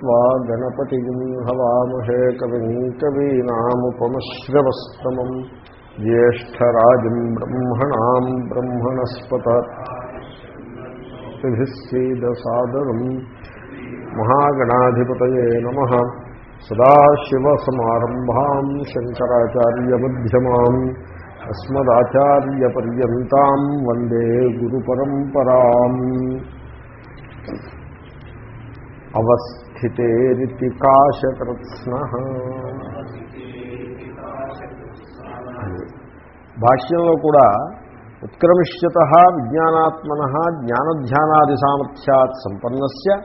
त्वा गणपतिम् हवामहे कविम् कवीनामुपमश्रवस्तमम् ज्येष्ठराजम् ब्रह्मणाम् ब्रह्मणस्पत सीदसादरम् महागणाधिपतये नमः सदाशिवसमारम्भाम् शङ्कराचार्यमध्यमाम् अस्मदाचार्यपर्यन्ताम् वन्दे गुरुपरम्पराम् స్థితేరితి కాశకృత్స్న భాష్యంలో కూడా ఉత్క్రమిష్యత విజ్ఞానాత్మన జ్ఞానధ్యానాది సామర్థ్యాత్ సంపన్నస్య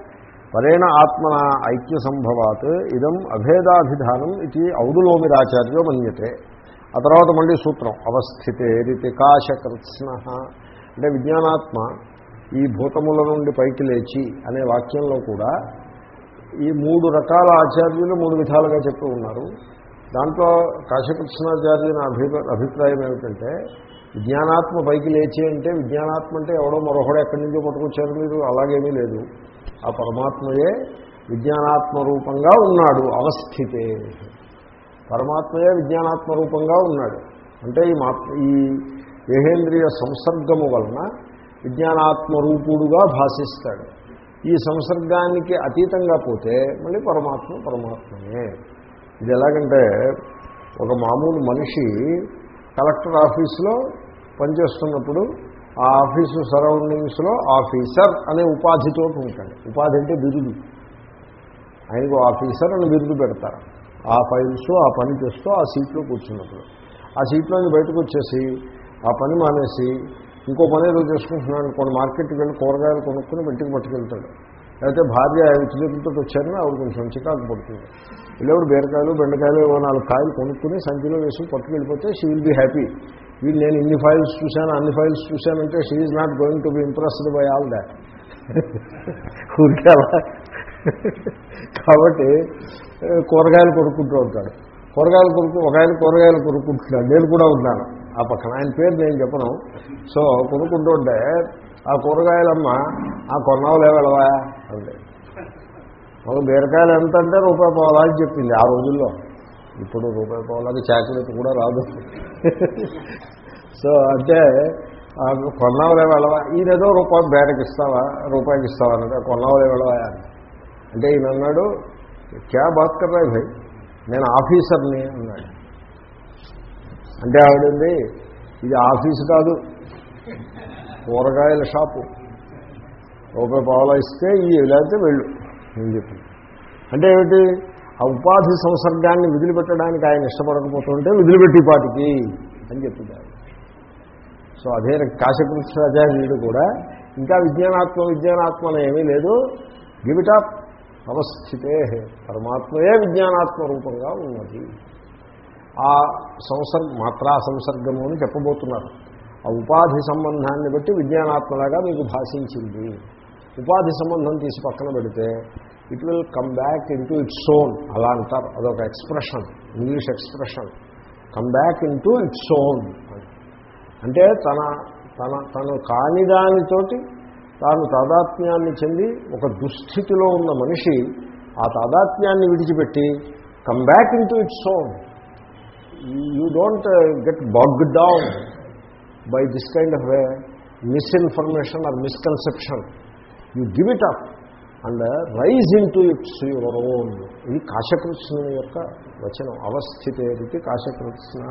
పరేణ ఆత్మన ఐక్య సంభవాత్ ఇదం అభేదాభిధానం ఇది ఔదులోమిరాచార్యో మన్యతే. ఆ తర్వాత మళ్ళీ సూత్రం అవస్థితేరితి కాశకృత్స్న అంటే విజ్ఞానాత్మ ఈ భూతముల నుండి పైకి లేచి అనే వాక్యంలో కూడా ఈ మూడు రకాల ఆచార్యులు మూడు విధాలుగా చెప్తూ ఉన్నారు. దాంట్లో కాశకృష్ణాచార్యుని అభి అభిప్రాయం ఏమిటంటే విజ్ఞానాత్మ పైకి లేచి అంటే విజ్ఞానాత్మ అంటే ఎవడో మరొకడో ఎక్కడి నుంచో పట్టుకొచ్చారు మీరు అలాగేమీ లేదు. ఆ పరమాత్మయే విజ్ఞానాత్మ రూపంగా ఉన్నాడు అవస్థితే. పరమాత్మయే విజ్ఞానాత్మ రూపంగా ఉన్నాడు. అంటే ఈ మా ఈ దేహేంద్రియ సంసర్గము వలన విజ్ఞానాత్మరూపుడుగా భాషిస్తాడు. ఈ సంసర్గానికి అతీతంగా పోతే మళ్ళీ పరమాత్మ పరమాత్మనే. ఇది ఎలాగంటే ఒక మామూలు మనిషి కలెక్టర్ ఆఫీస్లో పనిచేస్తున్నప్పుడు ఆ ఆఫీసు సరౌండింగ్స్లో ఆఫీసర్ అనే ఉపాధితో ఉంటాడు. ఉపాధి అంటే బిరుదు. ఆయనకు ఆఫీసర్ అని బిరుదు పెడతారు. ఆ ఫైల్స్ ఆ పని చేస్తూ ఆ సీట్లో కూర్చున్నప్పుడు. ఆ సీట్లోని బయటకు వచ్చేసి ఆ పని మానేసి ఇంకో పని ఏదో చేసుకుంటున్నాడు కొన్ని మార్కెట్కి వెళ్ళి కూరగాయలు కొనుక్కుని ఇంటికి పట్టుకెళ్తాడు. లేకపోతే భార్య ఉచితంతో వచ్చారని ఆవిడ కొంచెం చికాకు పడుతుంది. వీళ్ళెవడు బీరకాయలు బెండకాయలు ఏవో నాలుగు కాయలు కొనుక్కుని సంచిలో వేసి పట్టుకెళ్ళిపోతే షీ విల్ బీ హ్యాపీ వీళ్ళు నేను ఇన్ని ఫైల్స్ చూశాను అన్ని files చూశానంటే she is not going to be impressed by all that అలా. కాబట్టి కూరగాయలు కొనుక్కుంటూ ఉంటాడు. కూరగాయలు కొనుక్కు ఒక ఆయన కూరగాయలు కొనుక్కుంటున్నాడు. నేను కూడా ఉన్నాను. ఆ పక్కన. ఆయన పేరు నేను చెప్పను. సో కొనుక్కుంటుంటే ఆ కూరగాయలమ్మ ఆ కొన్నావులే వెళ్ళవా అంటే. ఒక బీరకాయలు ఎంత అంటే రూపాయి పోవాలా అని చెప్పింది ఆ రోజుల్లో. ఇప్పుడు రూపాయి పోవాలని చాకలెట్ కూడా రాదు. సో అంటే కొన్నావులే వెళ్ళవా ఈయనేదో రూపాయి బేరకి ఇస్తావా? రూపాయికి ఇస్తావా? అంటే కొన్నావులే వెళ్ళవా అంటే ఈయన అన్నాడు క్యా బాత్ కర్రాయి భాయ్ నేను ఆఫీసర్ని అన్నాడు. అంటే ఆవిడండి ఇది ఆఫీసు కాదు కూరగాయల షాపు. రూపాయి పావులా ఇస్తే ఈ లేకపోతే వెళ్ళు. నేను చెప్పి అంటే ఏమిటి? ఆ ఉపాధి సంసర్గాన్ని విదిలిపెట్టడానికి ఆయన ఇష్టపడకపోతుంటే విదిలిపెట్టిపాటికి అని చెప్పింది సో అదే కాశకృష్ణాచార్యుడు కూడా ఇంకా విజ్ఞానాత్మ విజ్ఞానాత్మన ఏమీ లేదు. గివిటాప్ అవస్థితే పరమాత్మయే విజ్ఞానాత్మ రూపంగా ఉన్నది. ఆ సంసర్గ మాత్రా సంసర్గము అని చెప్పబోతున్నారు. ఆ ఉపాధి సంబంధాన్ని బట్టి విజ్ఞానాత్మలాగా మీకు భాషించింది. ఉపాధి సంబంధం తీసి పక్కన పెడితే it will come back in its own అలా అంటారు. అదొక expression English expression come back in its own అంటే తన తన తను కాని దానితోటి తాను తాదాత్మ్యాన్ని చెంది ఒక దుస్థితిలో ఉన్న మనిషి ఆ తాదాత్మ్యాన్ని విడిచిపెట్టి come back in its own you don't get bog down by this kind of misinformation or misconception you give it up and rise into its your own ఇది కాశకృష్ణుని యొక్క వచనం. అవస్థితేది కాశకృష్ణ.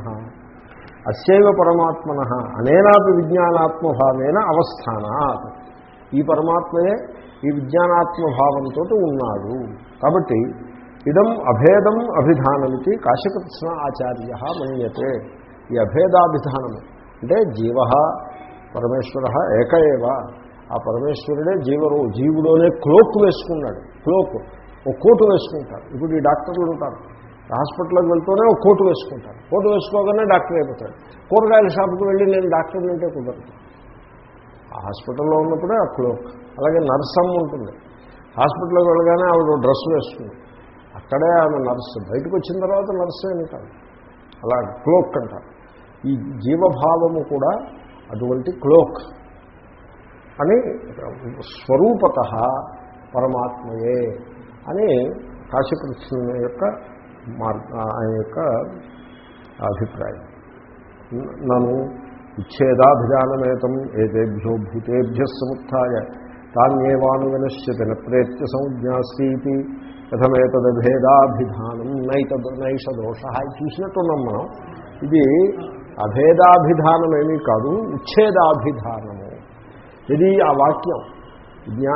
అస్యవ పరమాత్మన అనేనాపి విజ్ఞానాత్మభావేన అవస్థానాత్. ఈ పరమాత్మయే ఈ విజ్ఞానాత్మభావంతో ఉన్నాడు. కాబట్టి ఇదం అభేదం అభిధానమితి కాశీకృష్ణ ఆచార్య మన్యతే. ఈ అభేదాభిధానము అంటే జీవ పరమేశ్వర ఏకఏవ ఆ పరమేశ్వరుడే జీవరు జీవుడోనే క్లోక్ వేసుకున్నాడు. క్లోక్ ఒక కోటు వేసుకుంటారు. ఇప్పుడు ఈ డాక్టర్లు ఉంటారు హాస్పిటల్కి వెళ్తూనే ఒక కోటు వేసుకుంటారు. కోటు వేసుకోగానే డాక్టర్ అయిపోతాడు. కూరగాయల షాప్కి వెళ్ళి నేను డాక్టర్ అంటే కుదరదు. హాస్పిటల్లో ఉన్నప్పుడే ఆ క్లోక్. అలాగే నర్సమ్మ ఉంటుంది. హాస్పిటల్కి వెళ్ళగానే ఆవిడ డ్రెస్ వేస్తుంది అక్కడే ఆమె నర్సు. బయటకు వచ్చిన తర్వాత నర్సు అని కాదు అలా క్లోక్ అంటారు. ఈ జీవభావము కూడా అటువంటి క్లోక్ అని స్వరూపత పరమాత్మయే అని కాశీకృష్ణ యొక్క మార్గ ఆయన యొక్క అభిప్రాయం. నన్ను విచ్ఛేదాభిధానమేతం ఏదేభ్యో భూతేభ్య సముత్య తాన్యేవాను వినశ్యతి ప్రేత్య సంజ్ఞాస్తి కథమేతదభేదాభిధానం నైతద్ నైష దోష. చూసినట్టున్నాం మనం. ఇది అభేదాభిధానం ఏమీ కాదు ఉచ్ఛేదాభిధానము. ఇది ఆ వాక్యం. జ్ఞా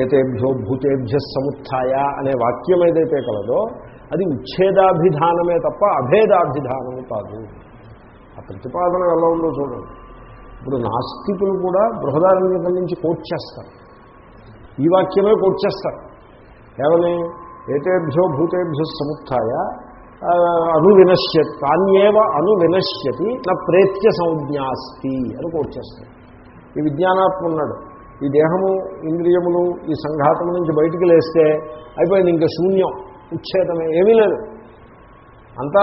ఏతేభ్యో భూతేభ్య సముత్య అనే వాక్యం ఏదైతే కలదో అది ఉచ్ఛేదాభిధానమే తప్ప అభేదాభిధానము కాదు. ఆ ప్రతిపాదన ఎలా ఉందో చూడండి. ఇప్పుడు నాస్తికులు కూడా బృహదారణ్యతం నుంచి కోట్ చేస్తారు ఈ వాక్యమే కోట్ చేస్తారు ఏమని? ఏతేభ్యో భూతేభ్యో సముత్య అనువినశ్యతి తాన్యేవ అనువినశ్యతి నా ప్రేత్య సంజ్ఞాస్తి అని కోట్ ఈ విజ్ఞానాత్మ ఉన్నాడు ఈ దేహము ఇంద్రియములు ఈ సంఘాతం నుంచి బయటికి లేస్తే అయిపోయింది ఇంకా శూన్యం ఉచ్ఛేదమే ఏమీ లేదు. అంతా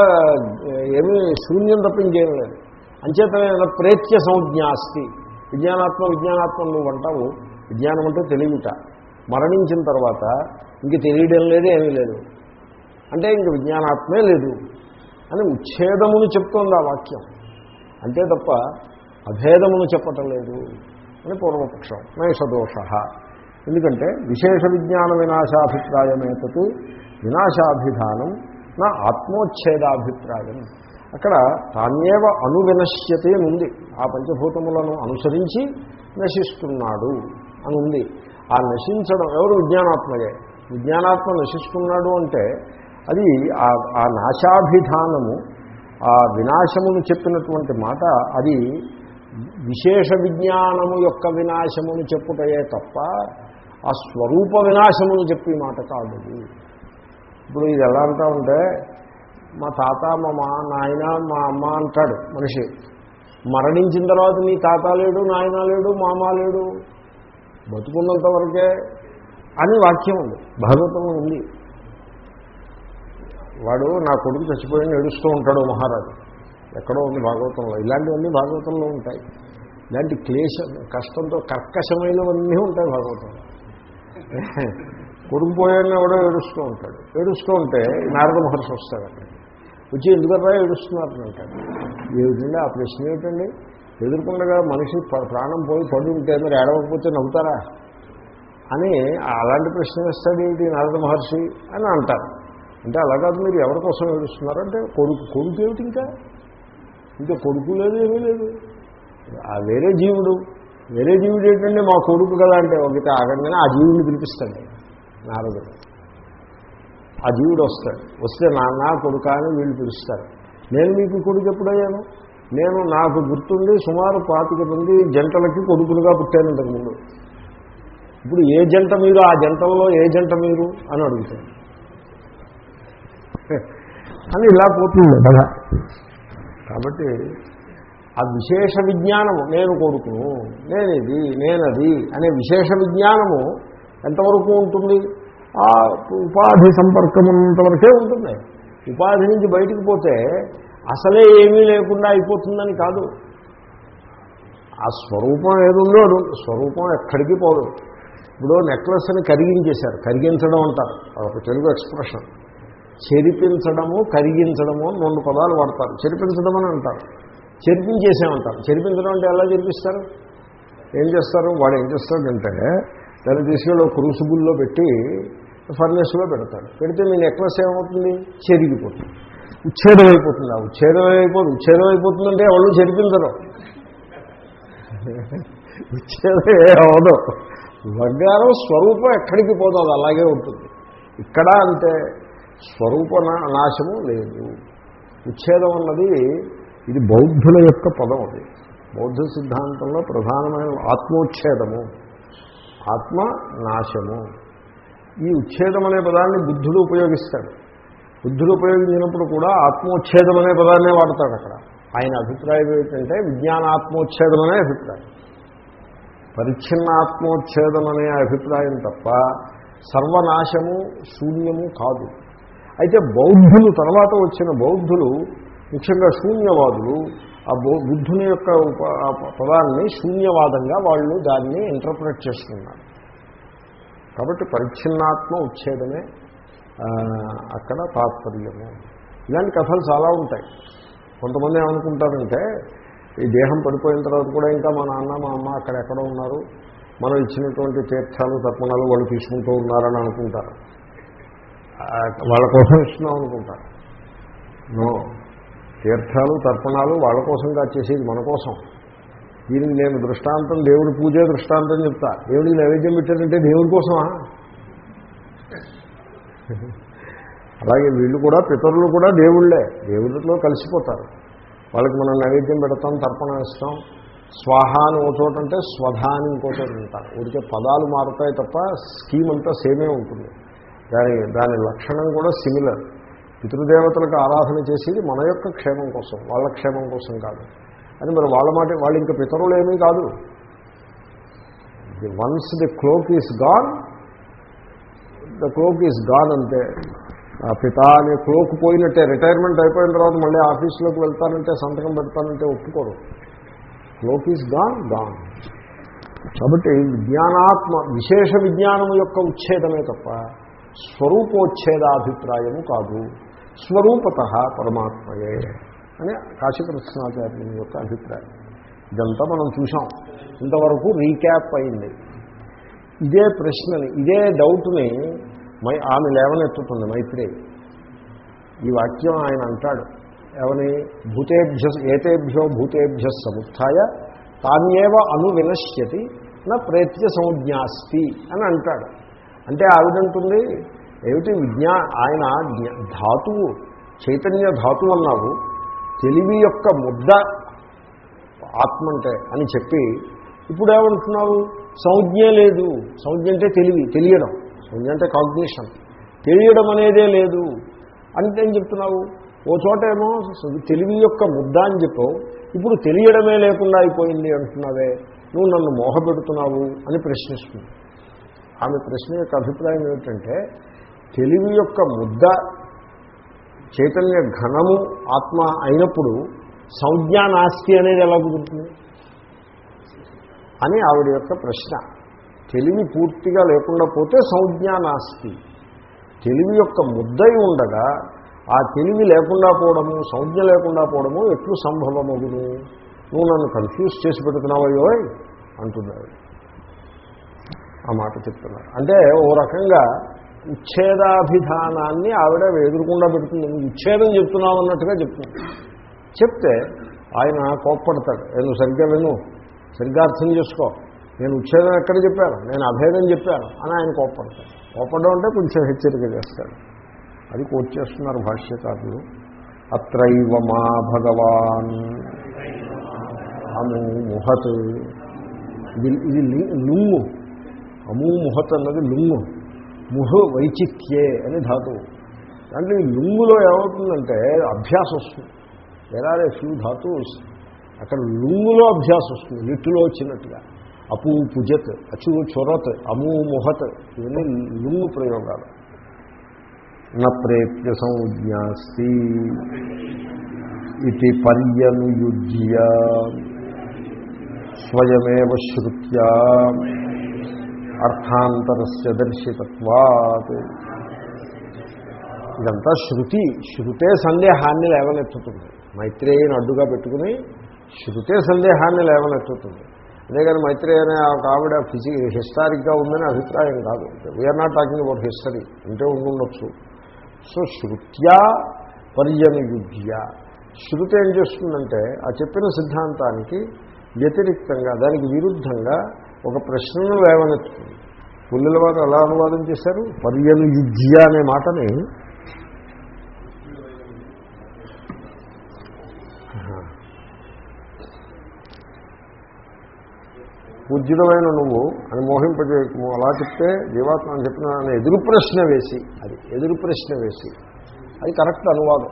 ఏమీ శూన్యం తప్ప ఇంకేం లేదు. అంచేతనే ప్రేత్య సంజ్ఞాస్తి విజ్ఞానాత్మ విజ్ఞానాత్మ నువ్వు అంటావు విజ్ఞానం అంటే తెలివిట. మరణించిన తర్వాత ఇంక తెలియడం లేదు ఏమీ లేదు. అంటే ఇంక విజ్ఞానాత్మే లేదు అని ఉచ్ఛేదమును చెప్తోంది ఆ వాక్యం. అంతే తప్ప అభేదమును చెప్పటం లేదు అని పూర్వపక్షం. నైషదోష ఎందుకంటే విశేష విజ్ఞాన వినాశాభిప్రాయమేతత్ వినాశాభిధానం నా ఆత్మోచ్ఛేదాభిప్రాయం. అక్కడ తాన్నేవ అనువినశ్యతే ఉంది. ఆ పంచభూతములను అనుసరించి నశిస్తున్నాడు అని ఉంది. ఆ నశించడం ఎవరు విజ్ఞానాత్మయే? విజ్ఞానాత్మ నశిస్తున్నాడు అంటే అది ఆ నాశాభిధానము ఆ వినాశమును చెప్పినటువంటి మాట అది విశేష విజ్ఞానము యొక్క వినాశమును చెప్పుటయే తప్ప ఆ స్వరూప వినాశమును చెప్పి మాట కాదు ఇప్పుడు ఇది ఎలా అంటా ఉంటే మా తాత మా మా నాయన మా అమ్మ అంటాడు మనిషి మరణించిన తర్వాత నీ తాత లేడు నాయన లేడు మామ లేడు బతుకున్నంత వరకే అని వాక్యం ఉంది. భాగవతంలో ఉంది. వాడు నా కొడుకు చచ్చిపోయిన ఏడుస్తూ ఉంటాడు మహారాజు. ఎక్కడో ఉంది భాగవతంలో. ఇలాంటివన్నీ భాగవతంలో ఉంటాయి. ఇలాంటి క్లేశ కష్టంతో కర్కశమైనవన్నీ ఉంటాయి భాగవతంలో. కొడుకు పోయాడని ఎవడో ఏడుస్తూ ఉంటాడు. ఏడుస్తూ ఉంటే నారద మహర్షి వస్తాడు అక్కడ వచ్చి ఎందుకన్నా ఏడుస్తున్నారు అంటాడు. ఏమిటండి? ఆ ప్రశ్న ఏమిటండి ఎదుర్కొండగా మనిషి ప్రాణం పోయి పడి ఉంటే మరి ఏడవకపోతే నవ్వుతారా? అని అలాంటి ప్రశ్న వేస్తాడు ఏంటి నారద మహర్షి అని అంటారు. అంటే అలా కాదు మీరు ఎవరి కోసం ఏడుస్తున్నారు? అంటే కొడుకు కొడుకు ఏమిటి ఇంకా? ఇంకా కొడుకు లేదు ఏమీ లేదు. ఆ వేరే జీవుడు. వేరే జీవుడు ఏంటంటే మా కొడుకు కదా అంటే ఒకటి ఆగంగానే ఆ జీవుడిని పిలిపిస్తాడు నారదుడు. ఆ జీవుడు వస్తాడు. వస్తే నాన్న కొడుక అని వీళ్ళు పిలుస్తారు. నేను మీకు కొడుకు ఎప్పుడయ్యాను? నేను నాకు గుర్తుండి సుమారు పాతిక మంది జంటలకి కొడుకులుగా పుట్టాను ఇంతకుముందు ఇప్పుడు ఏ జంట మీరు ఆ జంటల్లో ఏ జంట మీరు అని అడుగుతాను అని ఇలా పోతుంది కదా కాబట్టి ఆ విశేష విజ్ఞానము నేను కొడుకును నేనిది నేనది అనే విశేష విజ్ఞానము ఎంతవరకు ఉంటుంది? ఆ ఉపాధి సంపర్కం ఉన్నంతవరకే ఉంటుంది. ఉపాధి నుంచి బయటికి పోతే అసలే ఏమీ లేకుండా అయిపోతుందని కాదు. ఆ స్వరూపం ఏదుందో స్వరూపం ఎక్కడికి పోదు. ఇప్పుడు నెక్లెస్ని కరిగించేశారు కరిగించడం అంటారు. ఒక తెలుగు ఎక్స్ప్రెషన్. చెరిపించడము కరిగించడము అని రెండు పదాలు వాడతారు. చెరిపించడం అని అంటారు. చెరిపించేసేమంటారు చెరిపించడం అంటే ఎలా చెరిపిస్తారు? ఏం చేస్తారు? వాడు ఏం చేస్తాడంటే దాన్ని తీసుకెళ్ళి ఒక క్రూసిబుల్లో పెట్టి ఫర్నెస్లో పెడతాడు. పెడితే మీ నెక్లెస్ ఏమవుతుంది? చెరిగిపోతుంది. ఉచ్ఛేదం అయిపోతుంది ఆ ఉచ్ఛేదం అయిపోతుంది ఉచ్ఛేదం అయిపోతుందంటే ఎవరు చెరిపించరు ఉచ్ఛేదం అవదు. బంగారం స్వరూపం ఎక్కడికి పోదు అది అలాగే ఉంటుంది. ఇక్కడ అంటే స్వరూప నాశము లేదు. ఉచ్ఛేదం అన్నది ఇది బౌద్ధుల యొక్క పదం అది. బౌద్ధ సిద్ధాంతంలో ప్రధానమైన ఆత్మోచ్ఛేదము ఆత్మ నాశము. ఈ ఉచ్ఛేదం అనే పదాన్ని బుద్ధుడు ఉపయోగిస్తాడు. బుద్ధులు ఉపయోగించినప్పుడు కూడా ఆత్మోచ్ఛేదం అనే పదాన్నే వాడతాడు అక్కడ. ఆయన అభిప్రాయం ఏంటంటే విజ్ఞానాత్మోచ్ఛేదం అనే అభిప్రాయం. పరిచ్ఛిన్నాత్మోచ్ఛేదం అనే అభిప్రాయం తప్ప సర్వనాశము శూన్యము కాదు. అయితే బౌద్ధులు తర్వాత వచ్చిన బౌద్ధులు ముఖ్యంగా శూన్యవాదులు ఆ బుద్ధుని యొక్క పదాన్ని శూన్యవాదంగా వాళ్ళు దాన్ని ఇంటర్ప్రిట్ చేస్తున్నారు. కాబట్టి పరిచ్ఛిన్నాత్మ ఉచ్ఛేదమే అక్కడ తాత్పర్యము. ఇలాంటి కథలు చాలా ఉంటాయి. కొంతమంది ఏమనుకుంటారంటే ఈ దేహం పడిపోయిన తర్వాత కూడా ఇంకా మా నాన్న మా అమ్మ అక్కడ ఎక్కడో ఉన్నారు. మనం ఇచ్చినటువంటి తీర్థాలు తర్పణాలు వాళ్ళు తీసుకుంటూ ఉన్నారని అనుకుంటారు. వాళ్ళ కోసం ఇస్తున్నాం అనుకుంటారు. నో. తీర్థాలు తర్పణాలు వాళ్ళ కోసం కాదు చేసేది మన కోసం. దీనికి నేను దృష్టాంతం దేవుడి పూజే దృష్టాంతం చెప్తా. దేవుడికి నైవేద్యం పెట్టారంటే దేవుడి కోసమా? అలాగే వీళ్ళు కూడా పితరులు కూడా దేవుళ్ళే. దేవుళ్ళతో కలిసిపోతారు. వాళ్ళకి మనం నైవేద్యం పెడతాం తర్పణ ఇస్తాం స్వాహ అని ఒక చోట అంటే స్వధ అని ఇంకో చోట ఉంటారు ఊరికే పదాలు మారుతాయి తప్ప స్కీమ్ అంతా సేమే ఉంటుంది. దాని దాని లక్షణం కూడా సిమిలర్ పితృదేవతలకు ఆరాధన చేసేది మన యొక్క క్షేమం కోసం వాళ్ళ క్షేమం కోసం కాదు. అని మరి వాళ్ళ మాట వాళ్ళు ఇంకా పితరులు ఏమీ కాదు. Once the cloak is gone the cloak is gone అంతే ఆ పిత అనే క్లోక్ పోయినట్టే రిటైర్మెంట్ అయిపోయిన తర్వాత మళ్ళీ ఆఫీస్లోకి వెళ్తానంటే సంతకం పెడతానంటే ఒప్పుకోరు. Cloak is gone gone. కాబట్టి విజ్ఞానాత్మ విశేష విజ్ఞానం యొక్క ఉచ్ఛేదమే తప్ప స్వరూపోచ్ఛేదాభిప్రాయము కాదు. స్వరూపత పరమాత్మయే అని కాశీకృష్ణాచార్యుని యొక్క అభిప్రాయం. ఇదంతా మనం చూసాం ఇంతవరకు రీక్యాప్ అయింది. ఇదే ప్రశ్నని ఇదే డౌట్ని మై ఆమె లేవనెత్తుతుంది మైత్రి. ఈ వాక్యం ఆయన అంటాడు ఏమని భూతేభ్య ఏతేభ్యో భూతేభ్య సముత్య తాన్యేవ అనువినశ్యతి నా ప్రేత్య సంజ్ఞాస్తి అని అంటాడు. అంటే ఆవిడంటుంది ఏమిటి విజ్ఞా ఆయన ధాతువు చైతన్య ధాతువు అన్నావు తెలివి యొక్క ముద్ద ఆత్మ అంటే అని చెప్పి ఇప్పుడు ఏమంటున్నావు సంజ్ఞ లేదు. సంజ్ఞ అంటే తెలివి తెలియడం. సంజ్ఞ అంటే కాగ్నిషన్. తెలియడం అనేదే లేదు. అంటే ఏం చెప్తున్నావు? ఓ చోట ఏమో తెలివి యొక్క ముద్ద అని చెప్పావు ఇప్పుడు తెలియడమే లేకుండా అయిపోయింది అంటున్నావే. నువ్వు నన్ను మోహపెడుతున్నావు అని ప్రశ్నిస్తుంది. ఆమె ప్రశ్న యొక్క అభిప్రాయం ఏమిటంటే తెలివి యొక్క ముద్ద చైతన్య ఘనము ఆత్మ అయినప్పుడు సంజ్ఞానాస్తి అనేది ఎలా కుదురుతుంది? అని ఆవిడ యొక్క ప్రశ్న. తెలివి పూర్తిగా లేకుండా పోతే సంజ్ఞానాస్తి. తెలివి యొక్క ముద్దై ఉండగా ఆ తెలివి లేకుండా పోవడము సంజ్ఞ లేకుండా పోవడము ఎట్లు సంభవమగును? నువ్వు నన్ను కన్ఫ్యూజ్ చేసి పెడుతున్నావయ్యో అంటున్నాడు. ఆ మాట చెప్తున్నారు అంటే ఓ రకంగా ఉచ్ఛేదాభిధానాన్ని ఆవిడ ఎదురుకుండా పెడుతుంది. నువ్వు ఉచ్ఛేదం చెప్తున్నావు అన్నట్టుగా చెప్తుంది. చెప్తే ఆయన కోప్పడతాడు. నువ్వు సరిగ్గా విను. సరిగ్గా అర్థం చేసుకో. నేను ఉచ్ఛేదం ఎక్కడ చెప్పాను? నేను అభేదం చెప్పాను అని ఆయన కోప్పడతాడు. కోప్పడం అంటే కొంచెం హెచ్చరిక చేస్తాడు. అది కోట్ చేస్తున్నారు భాష్యకారులు. అత్రైవ మా భగవాన్ అము ముహత్. ఇది ఇది లుంగు. అము ముహత్ అన్నది లుంగు. ముహు వైచిత్యే అని ధాతువు దాంట్లో ఈ లుంగులో ఏమవుతుందంటే అభ్యాసం వస్తుంది. వేరే ఫ్యూ ధాతువు అక్కడ లుంగులో అభ్యాసం వస్తుంది. లిట్టులో వచ్చినట్టుగా. అపు పుజత్ అచు చొరత్ అము ముహత్ ఇవన్నీ లుంగు ప్రయోగాలు. న సంజ్ఞాస్తి ఇది పర్యనుయుజ్య స్వయమేవ శ్రుత్యా అర్థాంతరస్య దర్శితత్వాత్. ఇదంతా శృతి శృతే సందేహాన్ని లేవనెత్తుతుంది. మైత్రేయిని అడ్డుగా పెట్టుకుని శృతే సందేహాన్ని లేవనెత్తుతుంది. అంతేగాని మైత్రి అనే ఒక ఆవిడ ఫిజి హిస్టారిక్గా ఉందని అభిప్రాయం కాదు. We are not talking about history అంటే ఉండుండొచ్చు. సో శృత్యా పర్యనుయుజ్య శృతి ఏం చేస్తుందంటే ఆ చెప్పిన సిద్ధాంతానికి వ్యతిరిక్తంగా దానికి విరుద్ధంగా ఒక ప్రశ్నను లేవనెత్తుంది. పుల్లెల వారు ఎలా అనువాదం చేశారు? పర్యనుయుజ్య అనే మాటని పూజ్యుడమైన నువ్వు అని మోహింపజేయకము అలా చెప్తే జీవాత్మ అని చెప్పిన అని ఎదురు ప్రశ్న వేసి అది ఎదురు ప్రశ్న వేసి అది కరెక్ట్ అనువాదం.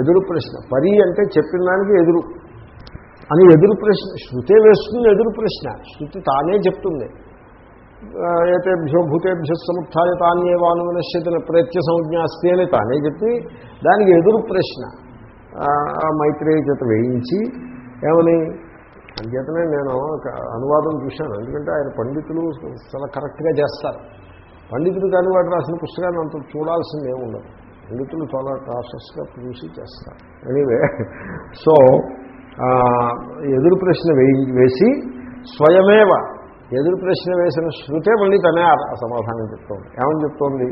ఎదురు ప్రశ్న పరి అంటే చెప్పిన దానికి ఎదురు అని ఎదురు ప్రశ్న శృతే వేస్తుంది ఎదురు ప్రశ్న శృతి తానే చెప్తుంది. ఏతేభ్యో భూతేభ్య సముత్య తాన్యేవా అనుమనశ్యతన ప్రత్య సంజ్ఞాస్తి అని తానే చెప్పి దానికి ఎదురు ప్రశ్న మైత్రేయ చేత వేయించి ఏమని? అంచేతనే నేను ఒక అనువాదం చూశాను. ఎందుకంటే ఆయన పండితులు చాలా కరెక్ట్గా చేస్తారు. పండితులు కానీ వాడు రాసిన పుస్తకాన్ని అంత చూడాల్సింది ఏముండదు పండితులు చాలా కాషస్గా చూసి చేస్తారు. ఎనీవే సో ఎదురు ప్రశ్న వేసి స్వయమేవ ఎదురు ప్రశ్న వేసిన శృతే మళ్ళీ తనే ఆ సమాధానం చెప్తోంది. ఏమని చెప్తోంది?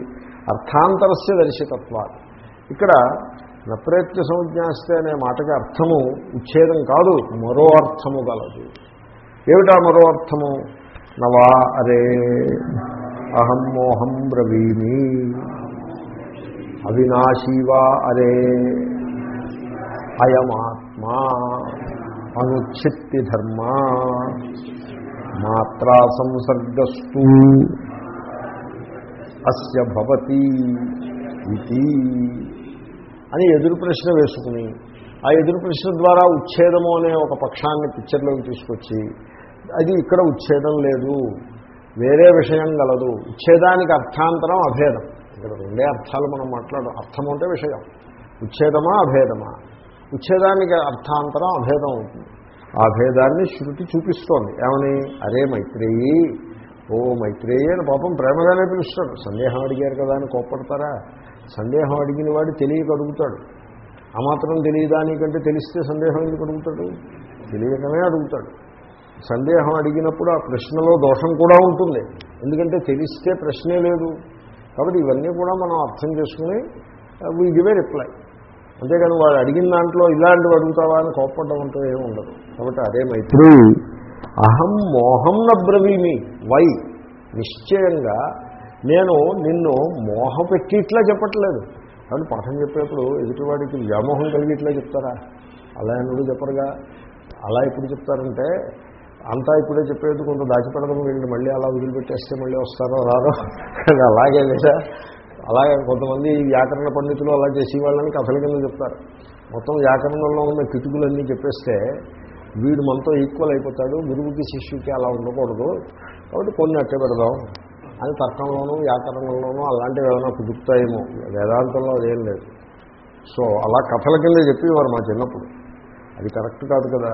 అర్థాంతరస్య దర్శకత్వాలు ఇక్కడ నప్రయత్న సంజ్ఞాస్తే అనే మాటకి అర్థము ఉచ్ఛేదం కాదు మరో అర్థము గలదు. ఏమిటా మరో అర్థము? నవా అరే అహం మోహం బ్రవీమి అవినాశీవా అరే అయమాత్మా అనుచ్ఛిత్తి ధర్మ మాత్రా సంసర్గస్తు అస్య భవతి ఇది. అని ఎదురు ప్రశ్న వేసుకుని ఆ ఎదురు ప్రశ్న ద్వారా ఉచ్ఛేదము అనే ఒక పక్షాన్ని పిక్చర్లోకి తీసుకొచ్చి అది ఇక్కడ ఉచ్ఛేదం లేదు వేరే విషయం గలదు. ఉచ్ఛేదానికి అర్థాంతరం అభేదం. ఇక్కడ రెండే అర్థాలు మనం మాట్లాడడం అర్థం అంటే విషయం. ఉచ్ఛేదమా అభేదమా? ఉచ్ఛేదానికి అర్థాంతరం అభేదం అవుతుంది. ఆ భేదాన్ని శృతి చూపిస్తోంది. ఏమని? అరే మైత్రేయి ఓ మైత్రేయి అని పాపం ప్రేమగానే పిలుస్తాడు. సందేహం అడిగారు కదా అని కోప్పడతారా? సందేహం అడిగిన వాడు తెలియక అడుగుతాడు ఆ మాత్రం తెలియదానికంటే తెలిస్తే సందేహం ఎందుకు అడుగుతాడు? తెలియకనే అడుగుతాడు. సందేహం అడిగినప్పుడు ఆ ప్రశ్నలో దోషం కూడా ఉంటుంది. ఎందుకంటే తెలిస్తే ప్రశ్నే లేదు. కాబట్టి ఇవన్నీ కూడా మనం అర్థం చేసుకుని వీ గివే రిప్లై అంతేకాని వాడు అడిగిన దాంట్లో ఇలాంటివి అడుగుతావా అని కోప్పడం అంటూ ఏమి ఉండదు. కాబట్టి అదే మైత్రి అహం మోహం నబ్రవీమి వై? నిశ్చయంగా నేను నిన్ను మోహ పెట్టి ఇట్లా చెప్పట్లేదు. కాబట్టి పాఠం చెప్పేప్పుడు ఎదుటివాడికి వ్యామోహం కలిగి ఇట్లా చెప్తారా? అలా ఎన్నడూ చెప్పరుగా? అలా ఎప్పుడు చెప్తారంటే అంతా ఇప్పుడే చెప్పేది కొంత దాచిపెడదాం వీళ్ళు మళ్ళీ అలా వదిలిపెట్టేస్తే మళ్ళీ వస్తారో రారో? కానీ అలాగే లేదా? అలాగే కొంతమంది వ్యాకరణ పండితులు అలా చేసి వాళ్ళని కథల కింద చెప్తారు. మొత్తం వ్యాకరణంలో ఉన్న కిటుకులన్నీ చెప్పేస్తే వీడు మనతో ఈక్వల్ అయిపోతాడు గురువుకి శిష్యుకి అలా ఉండకూడదు. కాబట్టి కొన్ని అట్టే పెడదాం. అని తర్కంలోనూ వ్యాకరణంలోనూ అలాంటివి ఏమైనా కుదురుతాయేమో. వేదాంతంలో అదేం లేదు. సో అలా కథల కింద చెప్పేవారు మా చిన్నప్పుడు. అది కరెక్ట్ కాదు కదా.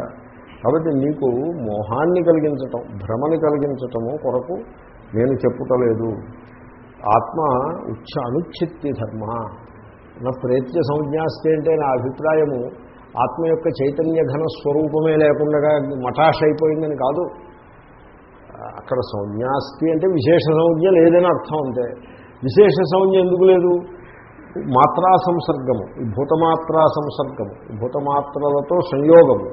కాబట్టి నీకు మోహాన్ని కలిగించటం భ్రమని కలిగించటము కొరకు నేను చెప్పుటలేదు. ఆత్మ ఉచ్చ అనుచ్ఛిత్తి ధర్మ నా ప్రేత్య సంజ్ఞాస్తే అంటే నా అభిప్రాయము. ఆత్మ యొక్క చైతన్య ఘన స్వరూపమే లేకుండా మఠాష్ అయిపోయిందని కాదు. అక్కడ సంజ్ఞాస్తి అంటే విశేష సంజ్ఞ లేదని అర్థం అంతే. విశేష సంజ్ఞ ఎందుకు లేదు? మాత్రా సంసర్గము ఈ భూతమాత్రా సంసర్గము భూతమాత్రలతో సంయోగము.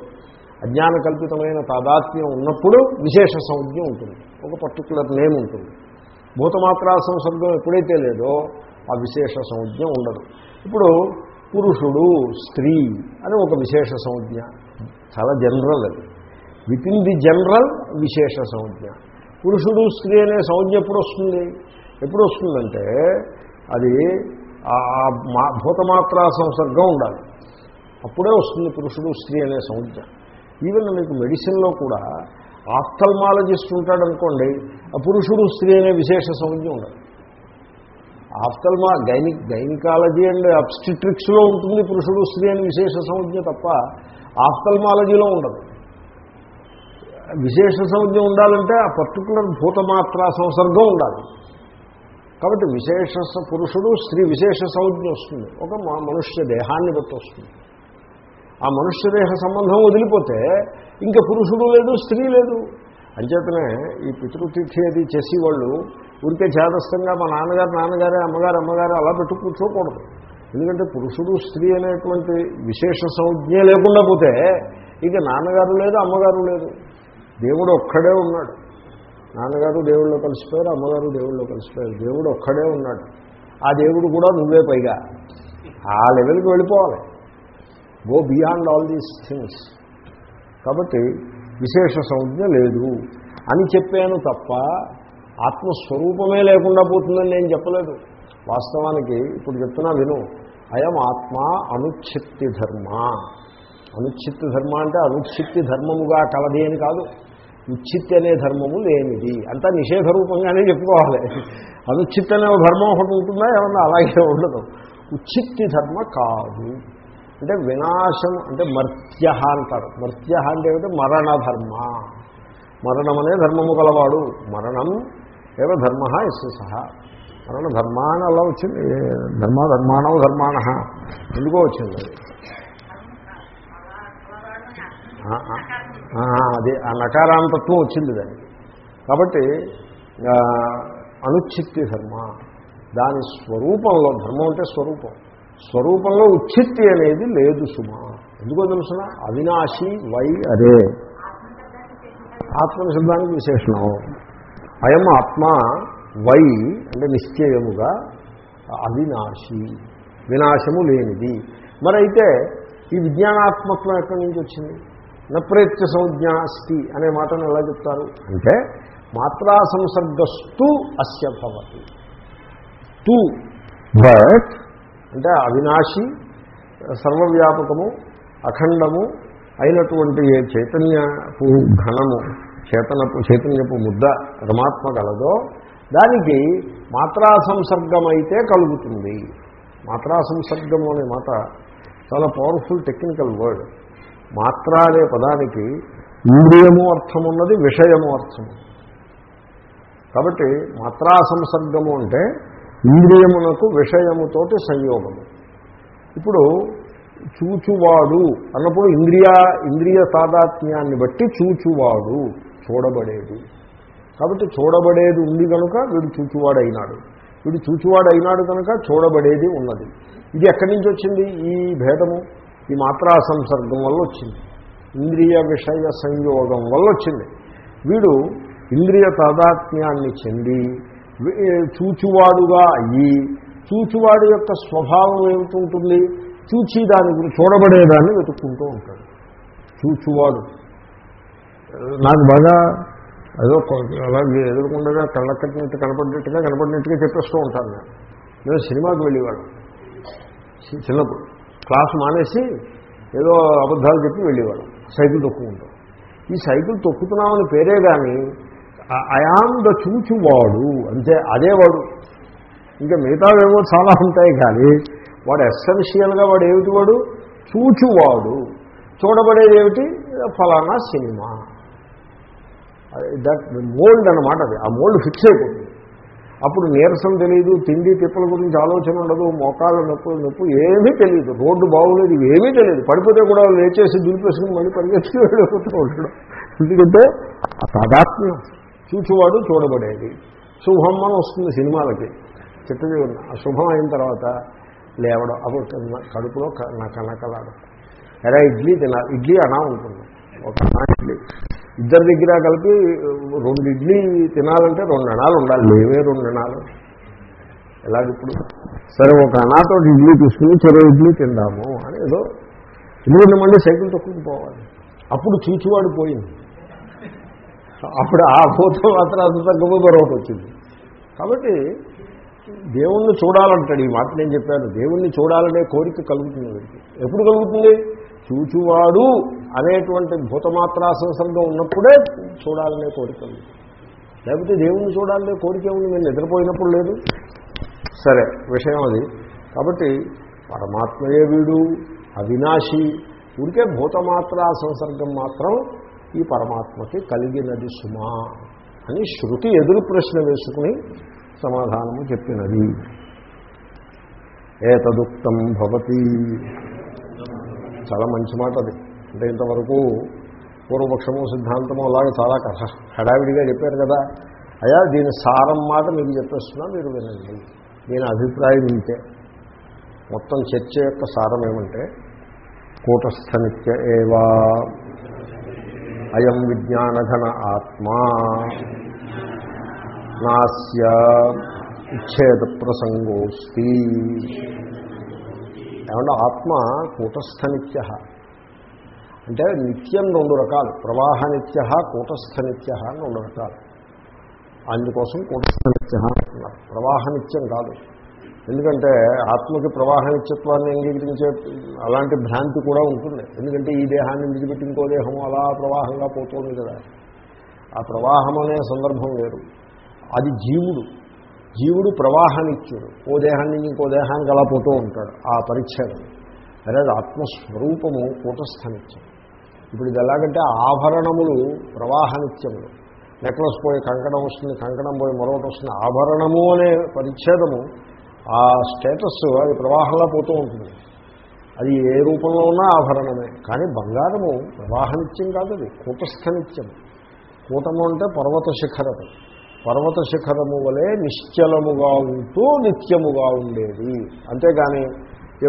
అజ్ఞాన కల్పితమైన తాదాత్మ్యం ఉన్నప్పుడు విశేష సంజ్ఞ ఉంటుంది. ఒక పర్టికులర్ నేమ్ ఉంటుంది. భూతమాత్రా సంసర్గం ఎప్పుడైతే లేదో ఆ విశేష సంజ్ఞ ఉండదు. ఇప్పుడు పురుషుడు స్త్రీ అని ఒక విశేష సంజ్ఞ చాలా జనరల్ అది. విత్ ఇన్ ది జనరల్ విశేష సంజ్ఞ పురుషుడు స్త్రీ అనే సంజ్ఞ ఎప్పుడు వస్తుంది ఎప్పుడు వస్తుందంటే అది ఆ మా భూతమాత్రా సంసర్గం ఉండాలి. అప్పుడే వస్తుంది పురుషుడు స్త్రీ అనే సంజ్ఞ ఈవెన్ మీకు మెడిసిన్లో కూడా ఆఫ్థల్మాలజిస్ట్ ఉంటాడనుకోండి ఆ పురుషుడు స్త్రీ అనే విశేష సంజ్ఞ ఉండదు ఆఫ్థల్మా గైని గైనికాలజీ అండ్ అబ్స్టిట్రిక్స్లో ఉంటుంది పురుషుడు స్త్రీ అనే విశేష సంజ్ఞ తప్ప ఆఫ్థల్మాలజీలో ఉండదు. విశేష సంజ్ఞ ఉండాలంటే ఆ పర్టికులర్ భూతమాత్రా సంసర్గం ఉండాలి. కాబట్టి విశేష పురుషుడు స్త్రీ విశేష సంజ్ఞ వస్తుంది. ఒక మనుష్య దేహాన్ని బట్టి వస్తుంది. ఆ మనుష్య దేహ సంబంధం వదిలిపోతే ఇంకా పురుషుడు లేదు స్త్రీ లేదు. అంచేతనే ఈ పితృతిథి అది చేసేవాళ్ళు ఊరికే చేదస్తంగా మా నాన్నగారు నాన్నగారే అమ్మగారు అమ్మగారు అలా పెట్టు కూర్చోకూడదు. ఎందుకంటే పురుషుడు స్త్రీ అనేటువంటి విశేష సంజ్ఞ లేకుండా పోతే ఇక నాన్నగారు లేదు అమ్మగారు లేదు. దేవుడు ఒక్కడే ఉన్నాడు. నాన్నగారు దేవుళ్ళు కలిసిపోయారు అమ్మగారు దేవుళ్ళు కలిసిపోయారు. దేవుడు ఒక్కడే ఉన్నాడు. ఆ దేవుడు కూడా నువ్వే పైగా. ఆ లెవెల్కి వెళ్ళిపోవాలి. Go beyond all these things కాబట్టి విశేష సంజ్ఞ లేదు. అని చెప్పాను తప్ప ఆత్మస్వరూపమే లేకుండా పోతుందని నేను చెప్పలేదు. వాస్తవానికి ఇప్పుడు చెప్తున్నా విను. అయం ఆత్మ అనుచ్ఛిత్తి ధర్మ. అనుచ్ఛిత్తి ధర్మ అంటే అనుచ్ఛిత్తి ధర్మముగా కలది అని కాదు. ఉచ్ఛిత్తి అనే ధర్మము లేనిది. అంతా నిషేధ రూపంగానే చెప్పుకోవాలి. అనుచ్ఛిత్తి అనే ధర్మం ఒకటి ఉంటుందా? ఏమన్నా అలాగే ఉండదు. ఉచ్ఛిత్తి ధర్మ కాదు. అంటే వినాశం అంటే మర్త్య అంటారు. మర్త్య అంటే ఏమిటి? మరణ ధర్మ. మరణం అనే ధర్మము గలవాడు. మరణం ఏవ ధర్మ ఎస్ సహ. మరణ ధర్మాన అలా వచ్చింది. ధర్మ ధర్మాణవ ధర్మాణ ఎందుకో వచ్చింది? అదే ఆ నకారాంతత్వం వచ్చింది దానికి. కాబట్టి అనుచ్ఛిత్తి అనుచిత్తి ధర్మ దాని స్వరూపంలో ధర్మం అంటే స్వరూపం. స్వరూపంలో ఉచ్చిత్తి అనేది లేదు సుమా. ఎందుకో తెలుసిన అవినాశి వై అరే. ఆత్మనిశబ్దానికి విశేషణం. అయం ఆత్మ వై అంటే నిశ్చయముగా అవినాశి. వినాశము లేనిది. మరైతే ఈ విజ్ఞానాత్మత్వం ఎక్కడి నుంచి వచ్చింది? నప్రేత్య సంజ్ఞ అస్తి అనే మాటను ఎలా చెప్తారు? అంటే? మాత్రా సంసర్గస్తు అస్య భవతి. తు. బట్ అంటే అవినాశి సర్వవ్యాపకము అఖండము అయినటువంటి ఏ చైతన్యపు ఘనము చేతనపు చైతన్యపు ముద్ద పరమాత్మ గలదో దానికి మాత్రా సంసర్గమైతే కలుగుతుంది. మాత్రా సంసర్గము అనే మాట చాలా పవర్ఫుల్ టెక్నికల్ వర్డ్ మాత్ర అనే పదానికి ఇంద్రియము అర్థం ఉన్నది విషయము అర్థం కాబట్టి మాత్రా సంసర్గము అంటే ఇంద్రియమునకు విషయముతోటి సంయోగము. ఇప్పుడు చూచువాడు అన్నప్పుడు ఇంద్రియ ఇంద్రియ తాదాత్మ్యాన్ని బట్టి చూచువాడు చూడబడేది. కాబట్టి చూడబడేది ఉంది కనుక వీడు చూచువాడు అయినాడు వీడు చూచువాడు అయినాడు కనుక చూడబడేది ఉన్నది. ఇది ఎక్కడి నుంచి వచ్చింది? ఈ భేదము. ఈ మాత్రా సంసర్గం వల్ల వచ్చింది. ఇంద్రియ విషయ సంయోగం వల్ల వచ్చింది. వీడు ఇంద్రియ తాదాత్మ్యాన్ని చెంది చూచువాడుగా అయ్యి చూచువాడు యొక్క స్వభావం ఏమిటి చూచి దాని గురించి చూడబడేదాన్ని వెతుక్కుంటూ ఉంటాడు. చూచువాడు. నాకు బాగా ఏదో అలాగే ఎదురుకుండగా కళ్ళకట్టినట్టు కనపడినట్టుగా కనపడినట్టుగా చెప్పేస్తూ ఉంటాను నేను. నేను సినిమాకి వెళ్ళేవాడు చిన్నప్పుడు. క్లాస్ మానేసి ఏదో అబద్ధాలు చెప్పి వెళ్ళేవాడు సైకిల్ తొక్కుకుంటాం. ఈ సైకిల్ తొక్కుతున్నామని పేరే కానీ అయాం ద చూచువాడు అంతే అదేవాడు ఇంకా మిగతావేమో చాలా ఉంటాయి కానీ వాడు ఎస్సెన్షియల్గా వాడు ఏమిటి వాడు? చూచువాడు. చూడబడేది ఏమిటి? ఫలానా సినిమా. దట్ మోల్డ్ అన్నమాట అది. ఆ మోల్డ్ ఫిక్స్ అయిపోతుంది. అప్పుడు నీరసం తెలియదు తిండి తిప్పల గురించి ఆలోచన ఉండదు మోకాళ్ళ నొప్పులు నొప్పు ఏమీ తెలియదు రోడ్డు బాగోలేదు ఏమీ తెలియదు పడిపోతే కూడా లేచేసి దులిపేసుకుని మళ్ళీ పరిగెత్తి వెళ్ళిపోతూ ఉంటాడు ఎందుకంటే ఆ తాదాత్మ్యం చూచువాడు చూడబడేది. శుభం అని వస్తుంది సినిమాలకి. చెట్టుది ఉన్న ఆ శుభం అయిన తర్వాత లేవడం అప్పుడు కడుపులో క- నా కనకలాడు ఎరా ఇడ్లీ తినాలి. ఇడ్లీ అనా ఉంటుంది ఒక అనా ఇడ్లీ. ఇద్దరి దగ్గర కలిపి రెండు ఇడ్లీ తినాలంటే రెండు అణాలు ఉండాలి. లేవే రెండు అణాలు ఎలాగిప్పుడు సరే ఒక అనాతో ఇడ్లీ తీసుకుని చెరో ఇడ్లీ తిందాము అని ఏదో ఎందుకంటే మళ్ళీ సైకిల్ తొక్కుకుపోవాలి అప్పుడు చూచివాడు పోయింది. అప్పుడు ఆ పోతే మాత్రం అంత తగ్గబోతే ఒకటి వచ్చింది. కాబట్టి దేవుణ్ణి చూడాలంటాడు. ఈ మాట నేను చెప్పాను. దేవుణ్ణి చూడాలనే కోరిక కలుగుతుంది వీడికి. ఎప్పుడు కలుగుతుంది? చూచువాడు. అనేటువంటి భూతమాత్రా సంసర్గం ఉన్నప్పుడే చూడాలనే కోరిక ఉంది. లేకపోతే దేవుణ్ణి చూడాలనే కోరిక ఉంది నేను నిద్రపోయినప్పుడు లేదు. సరే విషయం అది. కాబట్టి పరమాత్మయే వీడు అవినాశి. ఊరికే భూతమాత్రా సంసర్గం మాత్రం ఈ పరమాత్మకి కలిగినది సుమా అని శృతి ఎదురు ప్రశ్న వేసుకుని సమాధానము చెప్పినది. ఏతదుక్తం భవతి. చాలా మంచి మాట అది. అంటే ఇంతవరకు పూర్వపక్షము సిద్ధాంతము అలాగే చాలా కథ హడావిడిగా చెప్పారు కదా. అయ్యా దీని సారం మాట మీకు చెప్పేస్తున్నా మీరు వినండి. దీని అభిప్రాయం ఇంతే. మొత్తం చర్చ యొక్క సారం ఏమంటే కూటస్థనిత్య ఏవా అయం విజ్ఞానఘన ఆత్మా నాస్య ఉచ్ఛేద ప్రసంగోస్తి. ఏమంటే ఆత్మ కూటస్థనిత్య. అంటే నిత్యం రెండు రకాలు. ప్రవాహ నిత్య కూటస్థ నిత్య అని రెండు రకాలు. అందుకోసం కూటస్థ నిత్య అంటున్నారు. ప్రవాహ నిత్యం కాదు. ఎందుకంటే ఆత్మకి ప్రవాహ నిత్యత్వాన్ని అంగీకరించే అలాంటి భ్రాంతి కూడా ఉంటుంది. ఎందుకంటే ఈ దేహాన్ని విడిచిపెట్టి ఇంకో దేహం అలా ప్రవాహంగా పోతుంది కదా. ఆ ప్రవాహం అనే సందర్భం వేరు. అది జీవుడు. జీవుడు ప్రవాహనిత్యుడు. ఓ దేహాన్ని ఇంకో దేహానికి అలా పోతూ ఉంటాడు. ఆ పరిచ్ఛేదం. అనేది ఆత్మస్వరూపము కూటస్థనిత్యం. ఇప్పుడు ఇది ఎలాగంటే ఆభరణములు ప్రవాహనిత్యములు. నెక్లెస్ పోయి కంకణం వస్తుంది కంకణం పోయి మరొకటి వస్తుంది. ఆభరణము అనే పరిచ్ఛేదము ఆ స్టేటస్ అది ప్రవాహంలో పోతూ ఉంటుంది. అది ఏ రూపంలో ఉన్నా ఆభరణమే. కానీ బంగారము ప్రవాహనిత్యం కాదు అది కూటస్థనిత్యం. కూటము అంటే పర్వత శిఖరము. పర్వత శిఖరము వలె నిశ్చలముగా ఉంటూ నిత్యముగా ఉండేది. అంతేగాని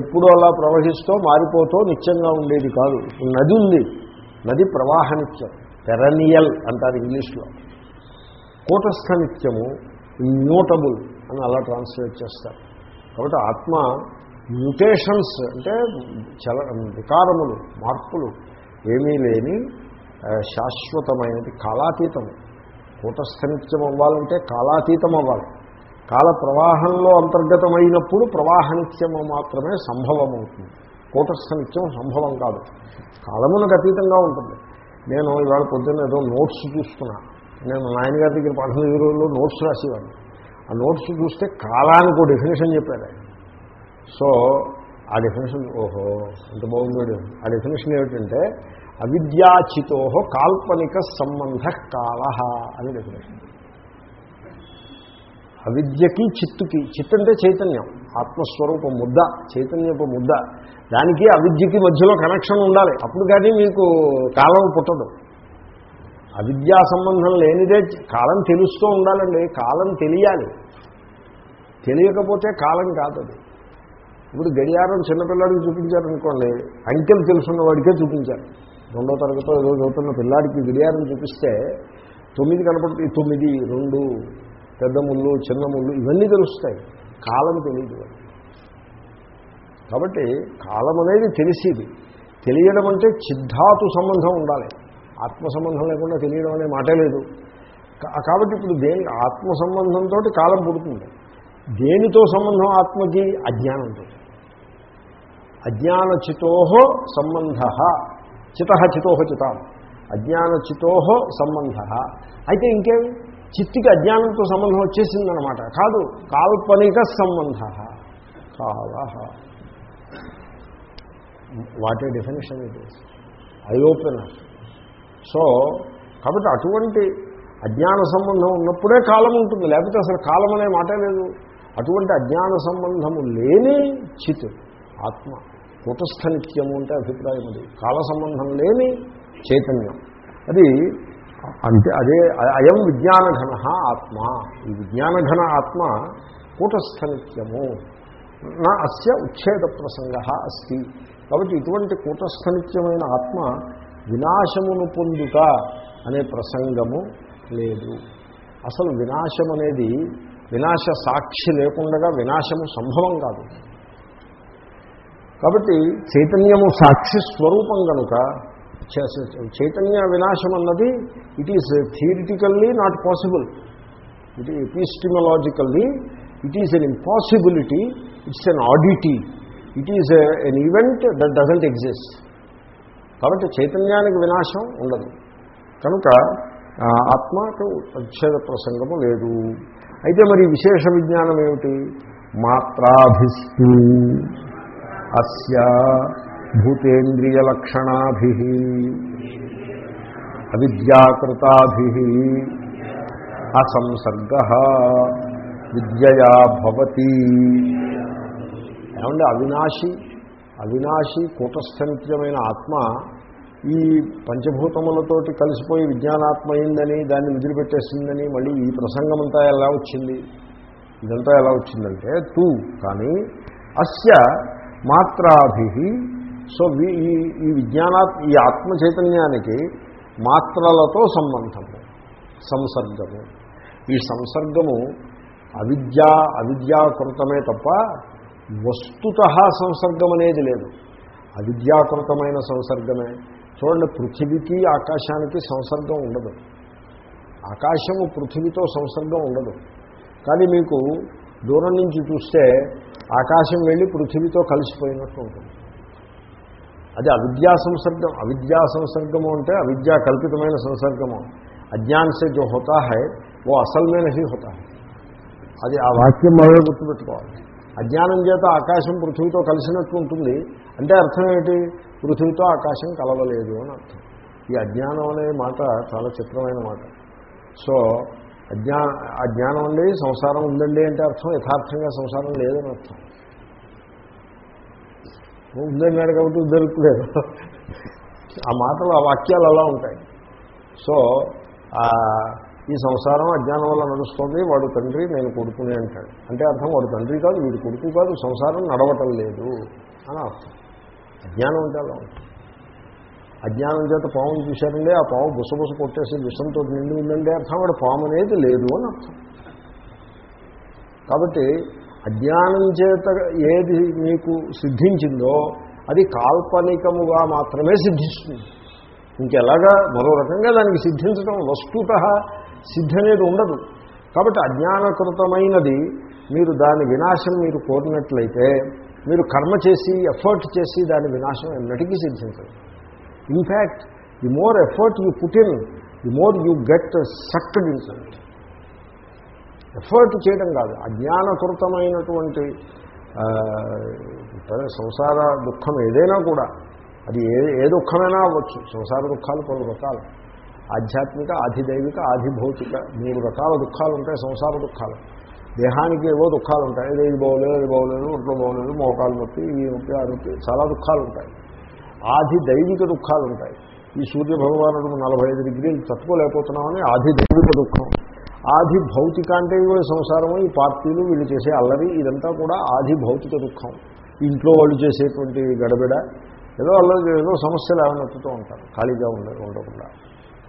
ఎప్పుడూ అలా ప్రవహిస్తూ మారిపోతూ నిత్యంగా ఉండేది కాదు. నది ఉంది. నది ప్రవాహ నిత్యం పెరనియల్ అంటారు ఇంగ్లీష్లో. కూటస్థ నిత్యము ఇమ్యూటబుల్ అని అలా ట్రాన్స్లేట్ చేస్తారు. కాబట్టి ఆత్మ మ్యూటేషన్స్ అంటే చల వికారములు మార్పులు ఏమీ లేని శాశ్వతమైనది కాలాతీతం కూటస్థ నిత్యం అవ్వాలంటే కాలాతీతం అవ్వాలి. కాల ప్రవాహంలో అంతర్గతమైనప్పుడు ప్రవాహనిత్యము మాత్రమే సంభవమవుతుంది. కూటస్థ నిత్యం సంభవం కాదు. కాలమునకు అతీతంగా ఉంటుంది. నేను ఇవాళ పొద్దున్న ఏదో నోట్స్ చూస్తున్నా. నేను నాయనగారి దగ్గర పదహైదు రోజుల్లో నోట్స్ రాసేవాడిని. ఆ నోట్స్ చూస్తే కాలానికి ఒక డెఫినేషన్ చెప్పారు సో ఆ డెఫినేషన్ ఓహో ఎంత బాగుంది ఆ డెఫినేషన్ ఏమిటంటే అవిద్యాచితో కాల్పనిక సంబంధ కాల అని డెఫినేషన్ అవిద్యకి చిత్తుకి చిత్ అంటే చైతన్యం. ఆత్మస్వరూప ముద్ద చైతన్యపు ముద్ద. దానికి అవిద్యకి మధ్యలో కనెక్షన్ ఉండాలి. అప్పుడు కానీ మీకు కాలం పుట్టదు. అవిద్యా సంబంధం లేనిదే కాలం తెలుస్తూ ఉండాలండి. కాలం తెలియాలి. తెలియకపోతే కాలం కాదు అది. ఇప్పుడు గడియారం చిన్నపిల్లాడికి చూపించారనుకోండి అంకెలు తెలుసున్న వాడికే చూపించారు. రెండో తరగతిలో ఏదో చదువుతున్న పిల్లాడికి గడియారం చూపిస్తే తొమ్మిది కనపడుతుంది. తొమ్మిది రెండు పెద్ద ముళ్ళు చిన్న ముళ్ళు ఇవన్నీ తెలుస్తాయి. కాలం తెలియదు వాడికి. కాబట్టి కాలం అనేది తెలిసేది. తెలియడం అంటే చిద్ధాతు సంబంధం ఉండాలి. ఆత్మ సంబంధం లేకుండా తెలియడం అనే మాటే లేదు. కాబట్టి ఇప్పుడు దేని ఆత్మ సంబంధంతో కాలం పుడుతుంది. దేనితో సంబంధం? ఆత్మకి అజ్ఞానంతో. అజ్ఞానచితో సంబంధ. చిత చితో చితాం. అజ్ఞానచితో సంబంధ. అయితే ఇంకేం? చిత్తికి అజ్ఞానంతో సంబంధం వచ్చేసిందనమాట కాదు కాల్పనిక సంబంధ. కాల what a definition it is. Eye opener so కాబట్టి అటువంటి అజ్ఞాన సంబంధం ఉన్నప్పుడే కాలం ఉంటుంది. లేకపోతే అసలు కాలం అనే మాటే లేదు. అటువంటి అజ్ఞాన సంబంధము లేని చిత్ ఆత్మ కుటస్థ నిత్యము అంటే అభిప్రాయం అది. కాల సంబంధం లేని చైతన్యం. అది అంటే అదే అయం విజ్ఞానఘన ఆత్మ. ఈ విజ్ఞానఘన ఆత్మ కూటస్థ నిత్యము నా అస్య ఉచ్ఛేద ప్రసంగ అస్తి. కాబట్టి ఇటువంటి కూటస్థ నిత్యమైన ఆత్మ వినాశమును పొందుట అనే ప్రసంగము లేదు. అసలు వినాశం అనేది వినాశ సాక్షి లేకుండా వినాశము సంభవం కాదు. కాబట్టి చైతన్యము సాక్షి స్వరూపం కనుక చైతన్య వినాశం అన్నది it is theoretically not possible it epistemologically it is an impossibility it's an oddity it is an event that doesn't exist కాబట్టి చైతన్యానికి వినాశం ఉండదు. కనుక ఆత్మకు ఉచ్ఛేద ప్రసంగము లేదు. అయితే మరి విశేష విజ్ఞానం ఏమిటి? మాత్రాభిస్తు అస్య భూతేంద్రియలక్షణాభి అవిద్యాకృతాభి అసంసర్గ విద్యయా భవతి. ఏమంటే అవినాశి అవినాశి కూటస్థనిత్యమైన ఆత్మ ఈ పంచభూతములతోటి కలిసిపోయి విజ్ఞానాత్మ అయిందని దాన్ని విదిలిపెట్టేసిందని మళ్ళీ ఈ ప్రసంగం అంతా ఎలా వచ్చింది? ఇదంతా ఎలా వచ్చిందంటే తూ కానీ అస్య మాత్రాభి సో ఈ ఈ విజ్ఞానా ఈ ఆత్మ చైతన్యానికి మాత్రలతో సంబంధము సంసర్గము. ఈ సంసర్గము అవిద్య అవిద్యాకృతమే తప్ప వస్తుత సంసర్గం అనేది లేదు. అవిద్యాకృతమైన సంసర్గమే. చూడండి పృథివీకి ఆకాశానికి సంసర్గం ఉండదు. ఆకాశము పృథివీతో సంసర్గం ఉండదు. కానీ మీకు దూరం నుంచి చూస్తే ఆకాశం వెళ్ళి పృథివీతో కలిసిపోయినట్టు ఉంటుంది. అది అవిద్యా సంసర్గం. అవిద్యా సంసర్గము అంటే అవిద్యా కల్పితమైన సంసర్గము. అజ్ఞాన్ సే జో హోతా హై ఓ అసల్ మే నహీ హోతా హై. అది ఆ వాక్యం మరో గుర్తుపెట్టుకోవాలి. అజ్ఞానం చేత ఆకాశం పృథివీతో కలిసినట్టు ఉంటుంది. అంటే అర్థం ఏమిటి? పృథ్వీతో ఆకాశం కలవలేదు అని అర్థం. ఈ అజ్ఞానం అనే మాట చాలా చిత్రమైన మాట. సో అజ్ఞా అజ్ఞానం అండి సంసారం ఉందండి అంటే అర్థం. యథార్థంగా సంసారం లేదని అర్థం. ఉందన్నాడు కాబట్టి దొరుకులేదు ఆ మాటలు ఆ వాక్యాలు అలా ఉంటాయి. సో ఈ సంసారం అజ్ఞానం వల్ల నడుస్తుంది వాడు తండ్రి నేను కొడుకునే అంటాడు. అంటే అర్థం వాడు తండ్రి కాదు వీడు కొడుకు కాదు సంసారం నడవటం లేదు అని అర్థం. అజ్ఞానం అంటే అలా ఉంటుంది. అజ్ఞానం చేత పాము చూశారండి ఆ పాము బుసబుస కొట్టేసి విషంతో నిండి ఉందండి అర్థం వాడు పాము అనేది లేదు అని అర్థం. కాబట్టి అజ్ఞానం చేత ఏది మీకు సిద్ధించిందో అది కాల్పనికముగా మాత్రమే సిద్ధిస్తుంది. ఇంకెలాగా మరో రకంగా దానికి సిద్ధించడం వస్తుత సిద్ధి అనేది ఉండదు. కాబట్టి అజ్ఞానకృతమైనది మీరు దాని వినాశం మీరు కోరినట్లయితే మీరు కర్మ చేసి ఎఫర్ట్ చేసి దాని వినాశం ఎన్నటికీ సిద్ధించదు. In fact the more effort you put in the more you get sucked in effort చేయడం కాదు అజ్ఞానకృతమైనటువంటి సంసార దుఃఖం ఏదైనా కూడా అది ఏ ఏ దుఃఖమైనా అవ్వచ్చు. సంసార దుఃఖాలు పలు రకాలు. ఆధ్యాత్మిక ఆధిదైవిక ఆధిభౌతిక మూడు రకాల దుఃఖాలు ఉంటాయి సంసార దుఃఖాలు. దేహానికి ఏవో దుఃఖాలు ఉంటాయి ఇది ఇది బాగోలేదు అది బాగోలేదు ఒంట్లో బాగోలేదు మోకాలు నొప్పి ఈ నొప్పి ఆ నొప్పి చాలా దుఃఖాలు ఉంటాయి ఆది దైవిక దుఃఖాలు ఉంటాయి ఈ సూర్య భగవానుడు నలభై ఐదు డిగ్రీలు తట్టుకోలేకపోతున్నామని ఆది దైవిక దుఃఖం. ఆది భౌతిక అంటే ఇవో సంసారము ఈ పార్టీలు వీళ్ళు చేసే అల్లరి ఇదంతా కూడా ఆది భౌతిక దుఃఖం. ఇంట్లో వాళ్ళు చేసేటువంటి గడబిడ ఏదో అల్లరి ఏదో సమస్యలు ఏమైనా ఉంటారు. ఖాళీగా ఉండ ఉండకుండా.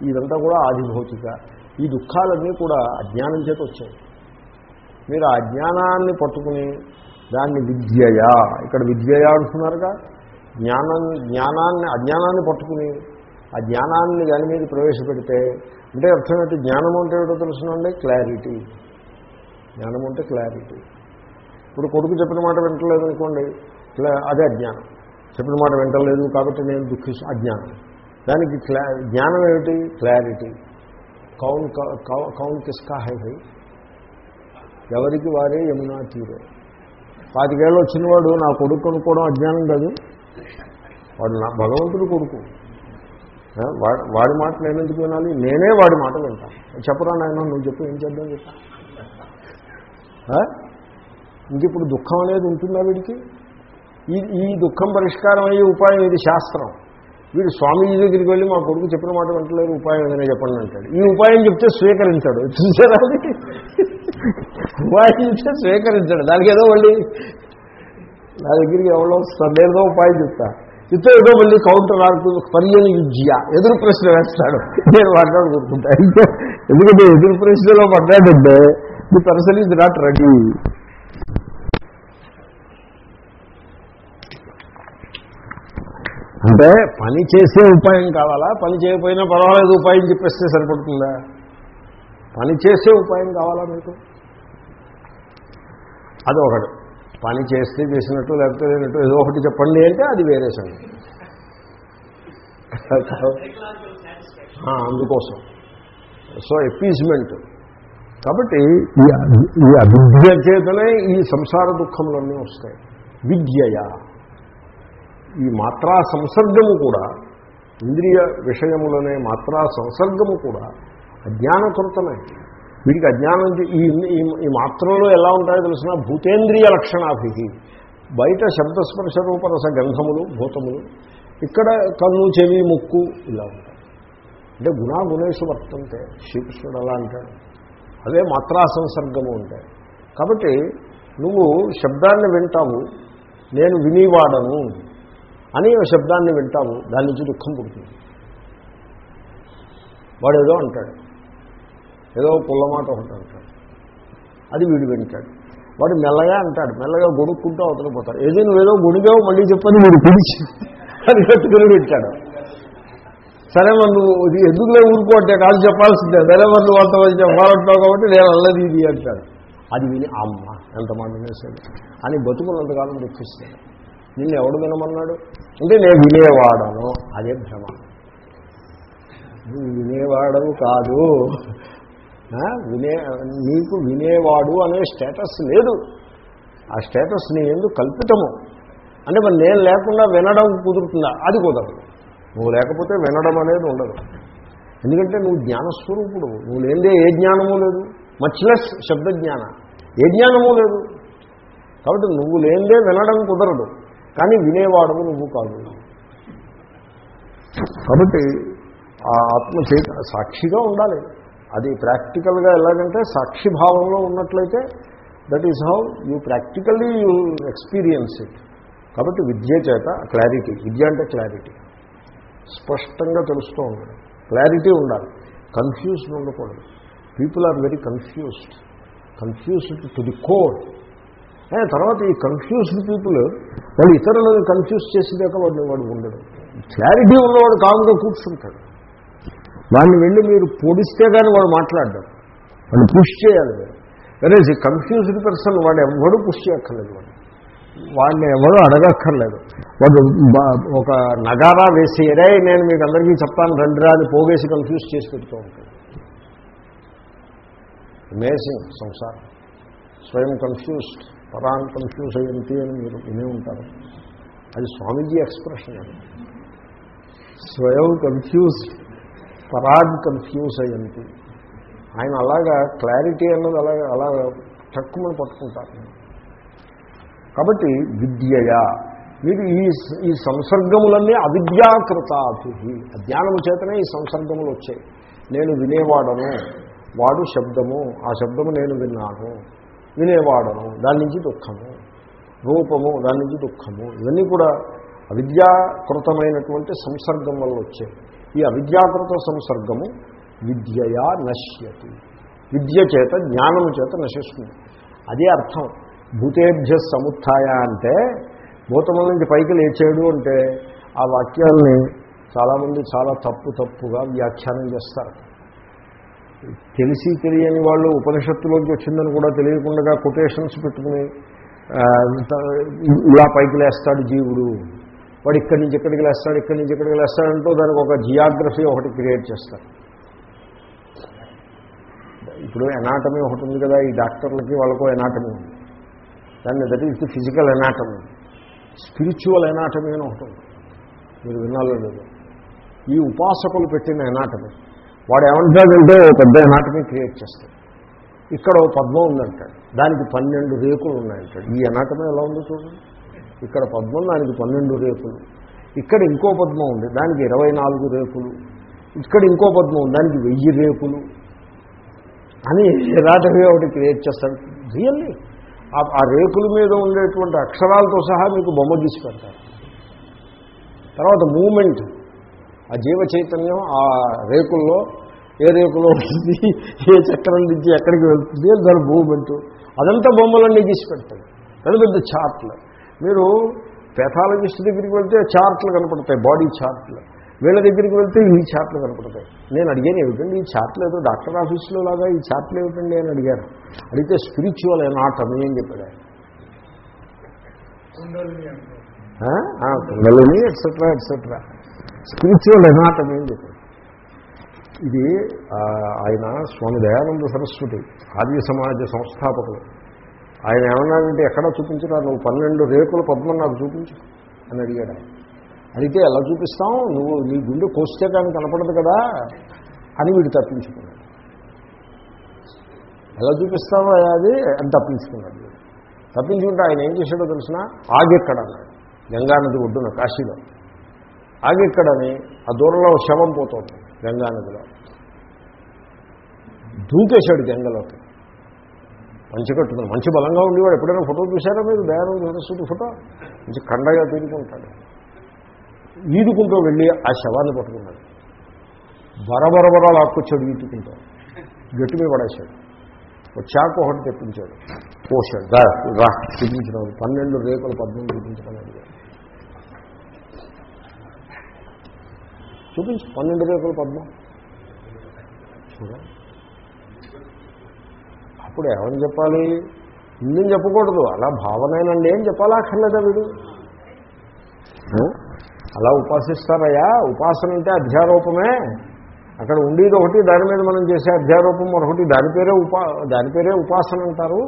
ఇదంతా కూడా ఆదిభౌతిక ఈ దుఃఖాలన్నీ కూడా అజ్ఞానం చేత వచ్చాయి. మీరు ఆ అజ్ఞానాన్ని పట్టుకుని దాన్ని విద్యయా ఇక్కడ విద్యయా అంటున్నారుగా? జ్ఞానం జ్ఞానాన్ని అజ్ఞానాన్ని పట్టుకుని ఆ జ్ఞానాన్ని దాని మీద ప్రవేశపెడితే అంటే అర్థమైతే జ్ఞానం అంటే ఏమిటో తెలుసునండి? క్లారిటీ. జ్ఞానం అంటే క్లారిటీ. ఇప్పుడు కొడుకు చెప్పిన మాట వింటలేదు అనుకోండి క్లా- అదే అజ్ఞానం. చెప్పిన మాట వింటలేదు కాబట్టి నేను దుఃఖిస్తు అజ్ఞానం. దానికి క్లా జ్ఞానం ఏమిటి? క్లారిటీ. కౌన్ కౌ- కౌన్ కిస్కా హై ఎవరికి వారే యమునా తీరే. పాతికేళ్ళు వచ్చినవాడు నా కొడుకు అనుకోవడం అజ్ఞానం కాదు. వాడు నా భగవంతుడు కొడుకు. వాడి వాడి మాట నేను ఎందుకు వినాలి? నేనే వాడి మాట వింటాను చెప్పరా నాయన నువ్వు చెప్పు ఏం చేద్దాం చెప్పు. ఇంక ఇప్పుడు దుఃఖం అనేది ఉంటుందా వీడికి? ఈ ఈ దుఃఖం పరిష్కారం అయ్యే ఉపాయం ఇది శాస్త్రం. వీడు స్వామీజీ దగ్గరికి వెళ్ళి మా కొడుకు చెప్పిన మాట వింటలేదు ఉపాయం ఏదైనా చెప్పండి అంటాడు. ఈ ఉపాయం చెప్తే స్వీకరించాడు. చూసారా ఉపాయం చెప్తే స్వీకరించాడు. దానికి ఏదో మళ్ళీ నా దగ్గరికి ఎవరో సందేహంతో ఉపాయం చెప్తా. ఇతో ఏదో మళ్ళీ కౌంటర్ ఆడుతుంది పర్యని విద్య ఎదురు ప్రశ్న వేస్తాడు. నేను మాట్లాడుకుంటుంటా ఎందుకంటే ఎదురు ప్రశ్నలో పడ్డాడంటే the person is not ready అంటే పని చేసే ఉపాయం కావాలా? పని చేయకపోయినా పర్వాలేదు ఉపాయం చెప్పేస్తే సరిపడుతుందా? పని చేసే ఉపాయం కావాలా మీకు? అది ఒకటి. పని చేస్తే చేసినట్టు లేకపోతే లేనట్టు ఏదో ఒకటి చెప్పండి అంటే అది వేరే సంగతి. అందుకోసం. సో ఎపీజ్మెంట్ కాబట్టి ఈ అవి- ఈ అవిద్య చేతనే ఈ సంసార దుఃఖములన్నీ వస్తాయి. విద్యయా. ఈ మాత్రా సంసర్గము కూడా ఇంద్రియ విషయములనే మాత్రా సంసర్గము కూడా అజ్ఞానకృతమే. వీడికి అజ్ఞానం ఈ ఈ- మాత్రలో ఎలా ఉంటాయో తెలిసిన భూతేంద్రియ లక్షణాభి బయట శబ్దస్పర్శ రూపరస గంధములు భూతములు ఇక్కడ కన్ను చెవి ముక్కు ఇలా ఉంటాయి. అంటే గుణాగుణేషు వర్తంతే శ్రీకృష్ణుడు అలా అంటాడు. అదే మాత్రా సంసర్గము ఉంటాయి కాబట్టి నువ్వు శబ్దాన్ని వింటావు నేను వినివాడను. అని శబ్దాన్ని వింటాము దాని నుంచి దుఃఖం పుడుతుంది. వాడు ఏదో అంటాడు. ఏదో పుల్లమాట ఒకటి అంటాడు. అది వీడు వింటాడు. వాడు మెల్లగా అంటాడు మెల్లగా గొడుక్కుంటూ అవతల పోతాడు. ఏదో నువ్వేదో గుడిగావు మళ్ళీ చెప్పని వీడు పిలిచి అది కట్టుకుని వింటాడు. సరే మరి నువ్వు ఇది ఎందుకులే ఊరుకో అంటే కాదు చెప్పాల్సిందే. సరే మరి నువ్వు అంతమంది చెప్పాలంటున్నావు కాబట్టి నేను అల్లది ఇది అంటాడు. అది విని అమ్మ ఎంత మాట వేసాడు అని బతుకున్నంతకాలం దుఃఖిస్తాడు. నిన్ను ఎవడు వినమన్నాడు? అంటే నేను వినేవాడను. అదే భ్రమ. నువ్వు వినేవాడవు కాదు. వినే నీకు వినేవాడు అనే స్టేటస్ లేదు. ఆ స్టేటస్ నీ ఎందుకు కల్పితము. అంటే మరి నేను లేకుండా వినడం కుదురుతుందా? అది కుదరదు. నువ్వు లేకపోతే వినడం అనేది ఉండదు. ఎందుకంటే నువ్వు జ్ఞానస్వరూపుడు. నువ్వు లేదే ఏ జ్ఞానము లేదు. మచ్లెస్ శబ్ద శబ్దజ్ఞాన. ఏ జ్ఞానము లేదు. కాబట్టి నువ్వు లేదే వినడం కుదరదు. కానీ వినేవాడు నువ్వు కాదు. కాబట్టి ఆ ఆత్మ చేత సాక్షిగా ఉండాలి. అది ప్రాక్టికల్గా ఎలాగంటే సాక్షి భావంలో ఉన్నట్లయితే that is how you practically you experience it కాబట్టి విద్య చేత క్లారిటీ విద్య అంటే క్లారిటీ స్పష్టంగా తెలుస్తూ ఉండాలి. క్లారిటీ ఉండాలి. కన్ఫ్యూజ్డ్ ఉండకూడదు people are very confused confused to the core తర్వాత ఈ కన్ఫ్యూజ్డ్ పీపుల్ వాళ్ళు ఇతరులను కన్ఫ్యూజ్ చేసేదాకా వాడిని వాడు ఉండడు. క్లారిటీ ఉన్నవాడు కామ్గా కూర్చుంటాడు. వాడిని వెళ్ళి మీరు పొడిస్తే కానీ వాడు మాట్లాడ్డాడు వాడిని పుష్ చేయాలి మీరు. కన్ఫ్యూజ్డ్ పర్సన్ వాడు ఎవడు పుష్ చేయక్కర్లేదు వాడు. వాడిని ఎవరు అడగక్కర్లేదు. వాడు ఒక నగారా వేసి ఎరే నేను మీకు అందరికీ చెప్తాను రండి రాని పోగేసి కన్ఫ్యూజ్ చేసి పెడుతూ ఉంటాడు. అమేజింగ్ సంసారం. స్వయం కన్ఫ్యూజ్డ్ పరాన్ కన్ఫ్యూజ్ అయ్యింది అని మీరు వినే ఉంటారు. అది స్వామీజీ ఎక్స్ప్రెషన్ అది. స్వయం కన్ఫ్యూజ్ పరాగ్ కన్ఫ్యూజ్ అయ్యింది ఆయన అలాగా క్లారిటీ అన్నది అలాగా అలా తక్కువని పట్టుకుంటారు. కాబట్టి విద్యయా. మీరు ఈ ఈ సంసర్గములన్నీ అవిద్యాకృతాభి అజ్ఞానము చేతనే ఈ సంసర్గములు వచ్చాయి. నేను వినేవాడను వాడు శబ్దము ఆ శబ్దము నేను విన్నాను. వినేవాడను దాని నుంచి దుఃఖము. రూపము దాని నుంచి దుఃఖము. ఇవన్నీ కూడా అవిద్యాకృతమైనటువంటి సంసర్గం వల్ల వచ్చే ఈ అవిద్యాకృత సంసర్గము విద్యయా నశ్యతి. విద్య చేత జ్ఞానము చేత నశిస్తుంది. అదే అర్థం. భూతేభ్య సముత్య అంటే భూతముల నుంచి పైకి లేచాడు అంటే ఆ వాక్యాల్ని చాలామంది చాలా తప్పు తప్పుగా వ్యాఖ్యానం చేస్తారు. తెలిసి తెలియని వాళ్ళు ఉపనిషత్తులోకి వచ్చిందని కూడా తెలియకుండా కొటేషన్స్ పెట్టుకుని ఇలా పైకి లేస్తాడు జీవుడు. వాడు ఇక్కడి నుంచి ఇక్కడికి లేస్తాడు ఇక్కడి నుంచి ఇక్కడికి లేస్తాడంటూ దానికి ఒక జియాగ్రఫీ ఒకటి క్రియేట్ చేస్తారు. ఇప్పుడు ఎనాటమీ ఒకటి ఉంది కదా ఈ డాక్టర్లకి వాళ్ళకు ఎనాటమీ ఉంది. దాన్ని that is the physical anatomy spiritual anatomy అని ఒకటి ఉంది. మీరు వినాలో లేదు. ఈ ఉపాసకులు పెట్టిన ఎనాటమీ. వాడు ఏమంటాడంటే ఓ పెద్ద ఎనాటమీ క్రియేట్ చేస్తాడు. ఇక్కడ ఓ పద్మం ఉందంటాడు. దానికి పన్నెండు రేకులు ఉన్నాయంటాడు. ఈ ఎనాటమీ ఎలా ఉందో చూడండి. ఇక్కడ పద్మం దానికి పన్నెండు రేకులు. ఇక్కడ ఇంకో పద్మం ఉంది. దానికి ఇరవై నాలుగు రేకులు. ఇక్కడ ఇంకో పద్మం ఉంది. దానికి వెయ్యి రేకులు. అని ఎనాటమీ ఒకటి క్రియేట్ చేస్తాడు. రియల్లీ. ఆ- ఆ రేకుల మీద ఉండేటువంటి అక్షరాలతో సహా మీకు బొమ్మ గీసి పెడతారు. తర్వాత మూమెంట్. ఆ జీవ చైతన్యం ఆ రేకుల్లో ఏ రేకులో ఉంటుంది ఏ చక్రం నుంచి ఎక్కడికి వెళ్తుంది దాని మూమెంట్ అదంతా బొమ్మలన్నీ గీసి పెడతాడు పెద్ద పెద్ద చార్ట్లు. మీరు పెథాలజిస్ట్ దగ్గరికి వెళ్తే చార్ట్లు కనపడతాయి బాడీ చార్ట్లు. వీళ్ళ దగ్గరికి వెళ్తే ఈ చార్ట్లు కనపడతాయి. నేను అడిగాను ఏమిటండి ఈ చార్ట్లు ఏదో డాక్టర్ ఆఫీస్లో లాగా ఈ చార్ట్లు ఏమిటండి? అని అడిగాను అడిగితే స్పిరిచువల్ ఎనాటమీ అని చెప్పాడు. Kundalini etcetera etcetera spiritual anatomy అని చెప్పాడు ఇది ఆయన స్వామి దయానంద సరస్వతి ఆర్య సమాజ సంస్థాపకులు. ఆయన ఏమన్నాడంటే ఎక్కడ చూపించరా? నువ్వు పన్నెండు రేకుల పద్మం నాకు చూపించు అని అడిగాడు అడిగితే ఎలా చూపిస్తాం నువ్వు నీ గుండె కోస్తే కానీ కనపడదు కదా అని వీడు తప్పించుకున్నాడు. ఎలా చూపిస్తావో అది? అని తప్పించుకున్నాడు తప్పించుకుంటే ఆయన ఏం చేశాడో తెలిసిన? ఆగెక్కడ అన్నాడు. గంగానది ఒడ్డున కాశీలో. ఆగెక్కడని ఆ దూరంలో శవం పోతుంది గంగానదిలో దూకేశాడు గంగలోకి. మంచి కట్టుకుని మంచి బలంగా ఉండేవాడు. ఎప్పుడైనా ఫోటో చూశారా మీరు? దయానంద సరస్వతి ఫోటో? మంచి కండగా తీరుకుంటాడు ఈదుకుంటూ వెళ్ళి ఆ శవాన్ని పట్టుకున్నాడు. బరబరబర లాక్కొచ్చాడు ఈదుకుంటూ. గట్టి మీద పడేశాడు. ఒక చాకు ఒకటి తెప్పించాడు. పోషాడు రా చూపించడం పన్నెండు రేకులు పద్నాలుగు చూపించడం అడిగాడు చూపించు. పన్నెండు రేకుల పద్మం. చూడండి. అప్పుడు ఏమని చెప్పాలి? ఇందుని చెప్పకూడదు. అలా భావనేనండి ఏం చెప్పాలా అక్కర్లేదా వీడు? అలా ఉపాసిస్తారయ్యా. ఉపాసన అంటే అధ్యారూపమే. అక్కడ ఉండేది ఒకటి దాని మీద మనం చేసే అధ్యారూపం మరొకటి. దాని పేరే ఉపా దాని పేరే ఉపాసన అంటారు.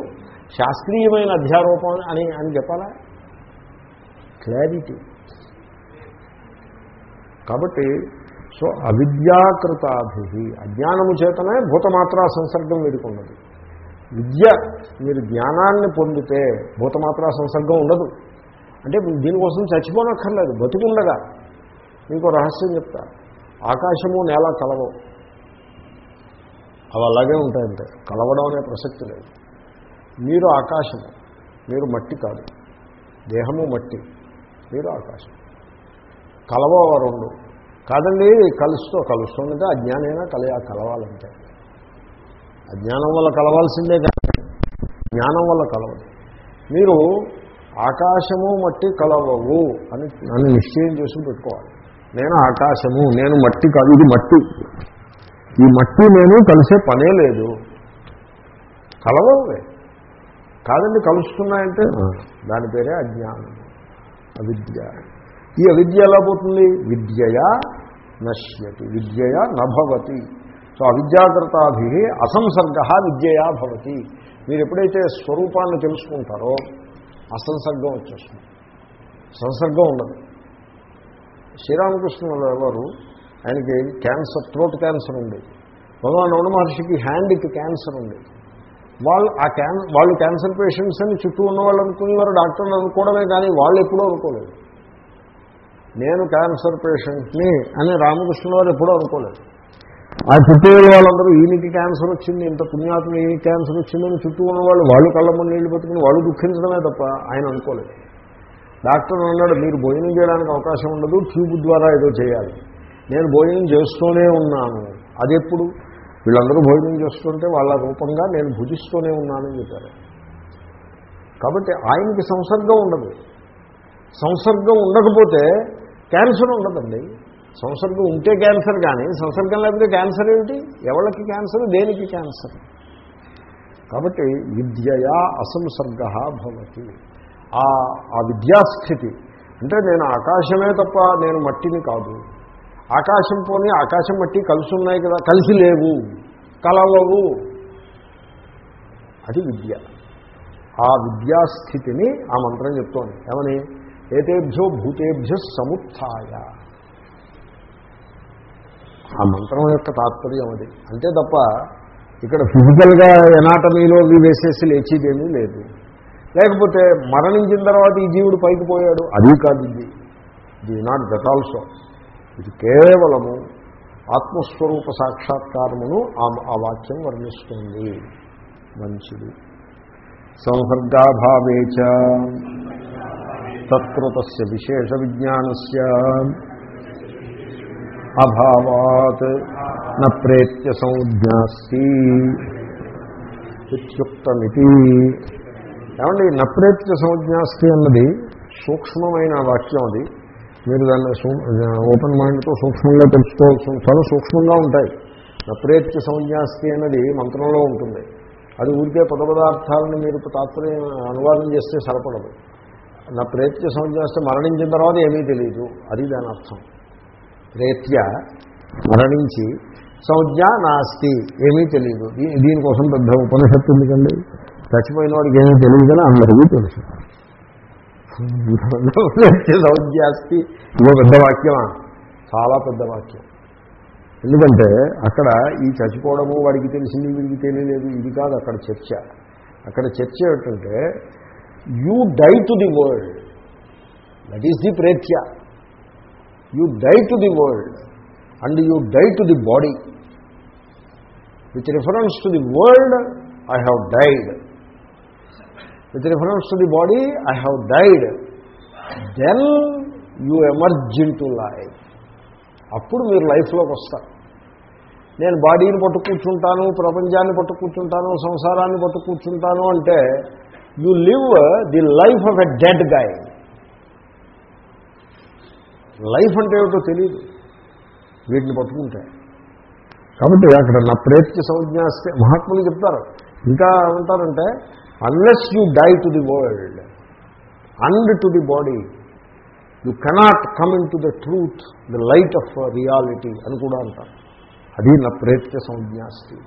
శాస్త్రీయమైన అధ్యారూపం అని అని చెప్పాలా? క్లారిటీ. కాబట్టి సో అవిద్యాకృతాభి అజ్ఞానము చేతనే భూతమాత్రా సంసర్గం వీరికి విద్య మీరు జ్ఞానాన్ని పొందితే భూతమాత్రా సంసర్గం ఉండదు. అంటే దీనికోసం చచ్చిపోనక్కర్లేదు బతికుండగా. మీకు రహస్యం చెప్తా ఆకాశము నేల కలవవు. అవి అలాగే ఉంటాయంటే కలవడం అనే ప్రసక్తి లేదు. మీరు ఆకాశము మీరు మట్టి కాదు. దేహము మట్టి మీరు ఆకాశం కలవవ రెండు కాదండి కలుస్తూ కలుస్తుందంటే అజ్ఞానైనా కలయ కలవాలంటే. అజ్ఞానం వల్ల కలవాల్సిందే కానీ జ్ఞానం వల్ల కలవదు. మీరు ఆకాశము మట్టి కలవవు అని నన్ను నిశ్చయం చేసుకుని పెట్టుకోవాలి. నేను ఆకాశము నేను మట్టి కాదు ఇది మట్టి. ఈ మట్టి నేను కలిసే పనే లేదు. కలవలే కాదండి కలుస్తున్నాయంటే దాని పేరే అజ్ఞానం అవిద్య. ఈ అవిద్య ఎలా పోతుంది? విద్యయా నశ్యతి విద్యయా నభవతి. సో అవిద్యాకృతాభి అసంసర్గ విద్యయా భవతి. మీరు ఎప్పుడైతే స్వరూపాన్ని తెలుసుకుంటారో అసంసర్గం వచ్చేస్తుంది. సంసర్గం ఉండదు. శ్రీరామకృష్ణ వారు ఆయనకి క్యాన్సర్ థ్రోట్ క్యాన్సర్ ఉంది. భగవాన్ రమణ మహర్షికి హ్యాండ్కి క్యాన్సర్ ఉంది. వాళ్ళు ఆ క్యాన్ వాళ్ళు క్యాన్సర్ పేషెంట్స్ అని చుట్టూ ఉన్న వాళ్ళు అనుకునేవారు డాక్టర్లు అనుకోవడమే కానీ వాళ్ళు ఎప్పుడూ అనుకోలేదు. నేను క్యాన్సర్ పేషెంట్ని అని రామకృష్ణ వారు ఎప్పుడూ అనుకోలేదు. ఆ చుట్టూ ఉన్న వాళ్ళందరూ ఈయనకి క్యాన్సర్ వచ్చింది ఇంత పుణ్యాత్మ ఈయనకి క్యాన్సర్ వచ్చిందని చుట్టూ ఉన్న వాళ్ళు వాళ్ళు కళ్ళమ్మ నీళ్ళు పెట్టుకుని వాళ్ళు దుఃఖించడమే తప్ప ఆయన అనుకోలేదు. డాక్టర్ అన్నాడు మీరు భోజనం చేయడానికి అవకాశం ఉండదు ట్యూబ్ ద్వారా ఏదో చేయాలి. నేను భోజనం చేస్తూనే ఉన్నాను. అది ఎప్పుడు? వీళ్ళందరూ భోజనం చేస్తుంటే వాళ్ళ రూపంగా నేను భుజిస్తూనే ఉన్నానని చెప్పారు. కాబట్టి ఆయనకి సంసర్గం ఉండదు. సంసర్గం ఉండకపోతే క్యాన్సర్ ఉండదండి. సంసర్గం ఉంటే క్యాన్సర్ కానీ సంసర్గం లేకపోతే క్యాన్సర్ ఏమిటి? ఎవరికి క్యాన్సర్? దేనికి క్యాన్సర్? కాబట్టి విద్యయా అసంసర్గ భవతి. ఆ ఆ విద్యాస్థితి. అంటే నేను ఆకాశమే తప్ప నేను మట్టిని కాదు. ఆకాశం పోని ఆకాశం మట్టి కలిసి ఉన్నాయి కదా కలిసి లేవు కలవవు. అది విద్య. ఆ విద్యాస్థితిని ఆ మంత్రం చెప్తోంది. ఏమని? ఏతేభ్యో భూతేభ్య సముత్య ఆ మంత్రం యొక్క తాత్పర్యం అది. అంతే తప్ప ఇక్కడ ఫిజికల్గా ఎనాటమీలో వేసేసి లేచిదేమీ లేదు. లేకపోతే మరణించిన తర్వాత ఈ జీవుడు పైకి పోయాడు. అది కాదు ఇది. ఇది నాట్ దట్ ఆల్సో ఇది కేవలము ఆత్మస్వరూప సాక్షాత్కారమును ఆ వాక్యం వర్ణిస్తుంది. మంచిది. సంసర్గాభావే తత్కృత విశేష విజ్ఞానస్ అభావాత్ నేత్య సంజ్ఞాస్తి ఇత్యుక్తమితి ఏమండి నప్రేత్య సంజ్ఞాస్తి అన్నది సూక్ష్మమైన వాక్యం అది. మీరు దాన్ని ఓపెన్ మైండ్తో సూక్ష్మంగా తెలుసుకోవాల్సి చాలా సూక్ష్మంగా ఉంటాయి. నప్రేత్య సంజ్ఞాస్తి అన్నది మంత్రంలో ఉంటుంది. అది ఊరికే పద పదార్థాలను మీరు తాత్పర్యం అనువాదం చేస్తే సరిపడదు. నా ప్రేత్య సంజ్ఞాస్తే మరణించిన తర్వాత ఏమీ తెలియదు అది దాని అర్థం. ప్రేత్య మరణించి సంజ్ఞ నాస్తి ఏమీ తెలియదు దీనికోసం పెద్ద ఉపనిషత్తు ఎందుకండి? చచ్చిపోయిన వాడికి ఏమీ తెలియదు అందరికీ తెలుసు. సంజ్ఞాస్తి ఇదో పెద్ద వాక్యమా? చాలా పెద్ద వాక్యం. ఎందుకంటే అక్కడ ఈ చచ్చిపోవడము వాడికి తెలిసింది వీడికి తెలియలేదు. ఇది కాదు అక్కడ చర్చ. అక్కడ చర్చ ఏమిటంటే you die to the world. That is the ప్రేత్య you die to the world and you die to the body. With reference to the world I have died with reference to the body I have died then you emerge in to life అప్పుడు మీరు లైఫ్లోకి వస్తారు. నేను బాడీని పట్టు కూర్చుంటాను ప్రపంచాన్ని పట్టు కూర్చుంటాను సంసారాన్ని పట్టు కూర్చుంటాను అంటే you live the life of a dead guy life అంటే ఏమిటో తెలియదు వీటిని పట్టుకుంటే. కాబట్టి అక్కడ నా ప్రేత్య సంజ్ఞాస్తే మహాత్ములు చెప్తారు. ఇంకా ఏమంటారంటే unless you die to the world and to the body you cannot come in to the truth the light of reality అని కూడా అంటారు. అది నా ప్రేత్య సంజ్ఞాస్తి.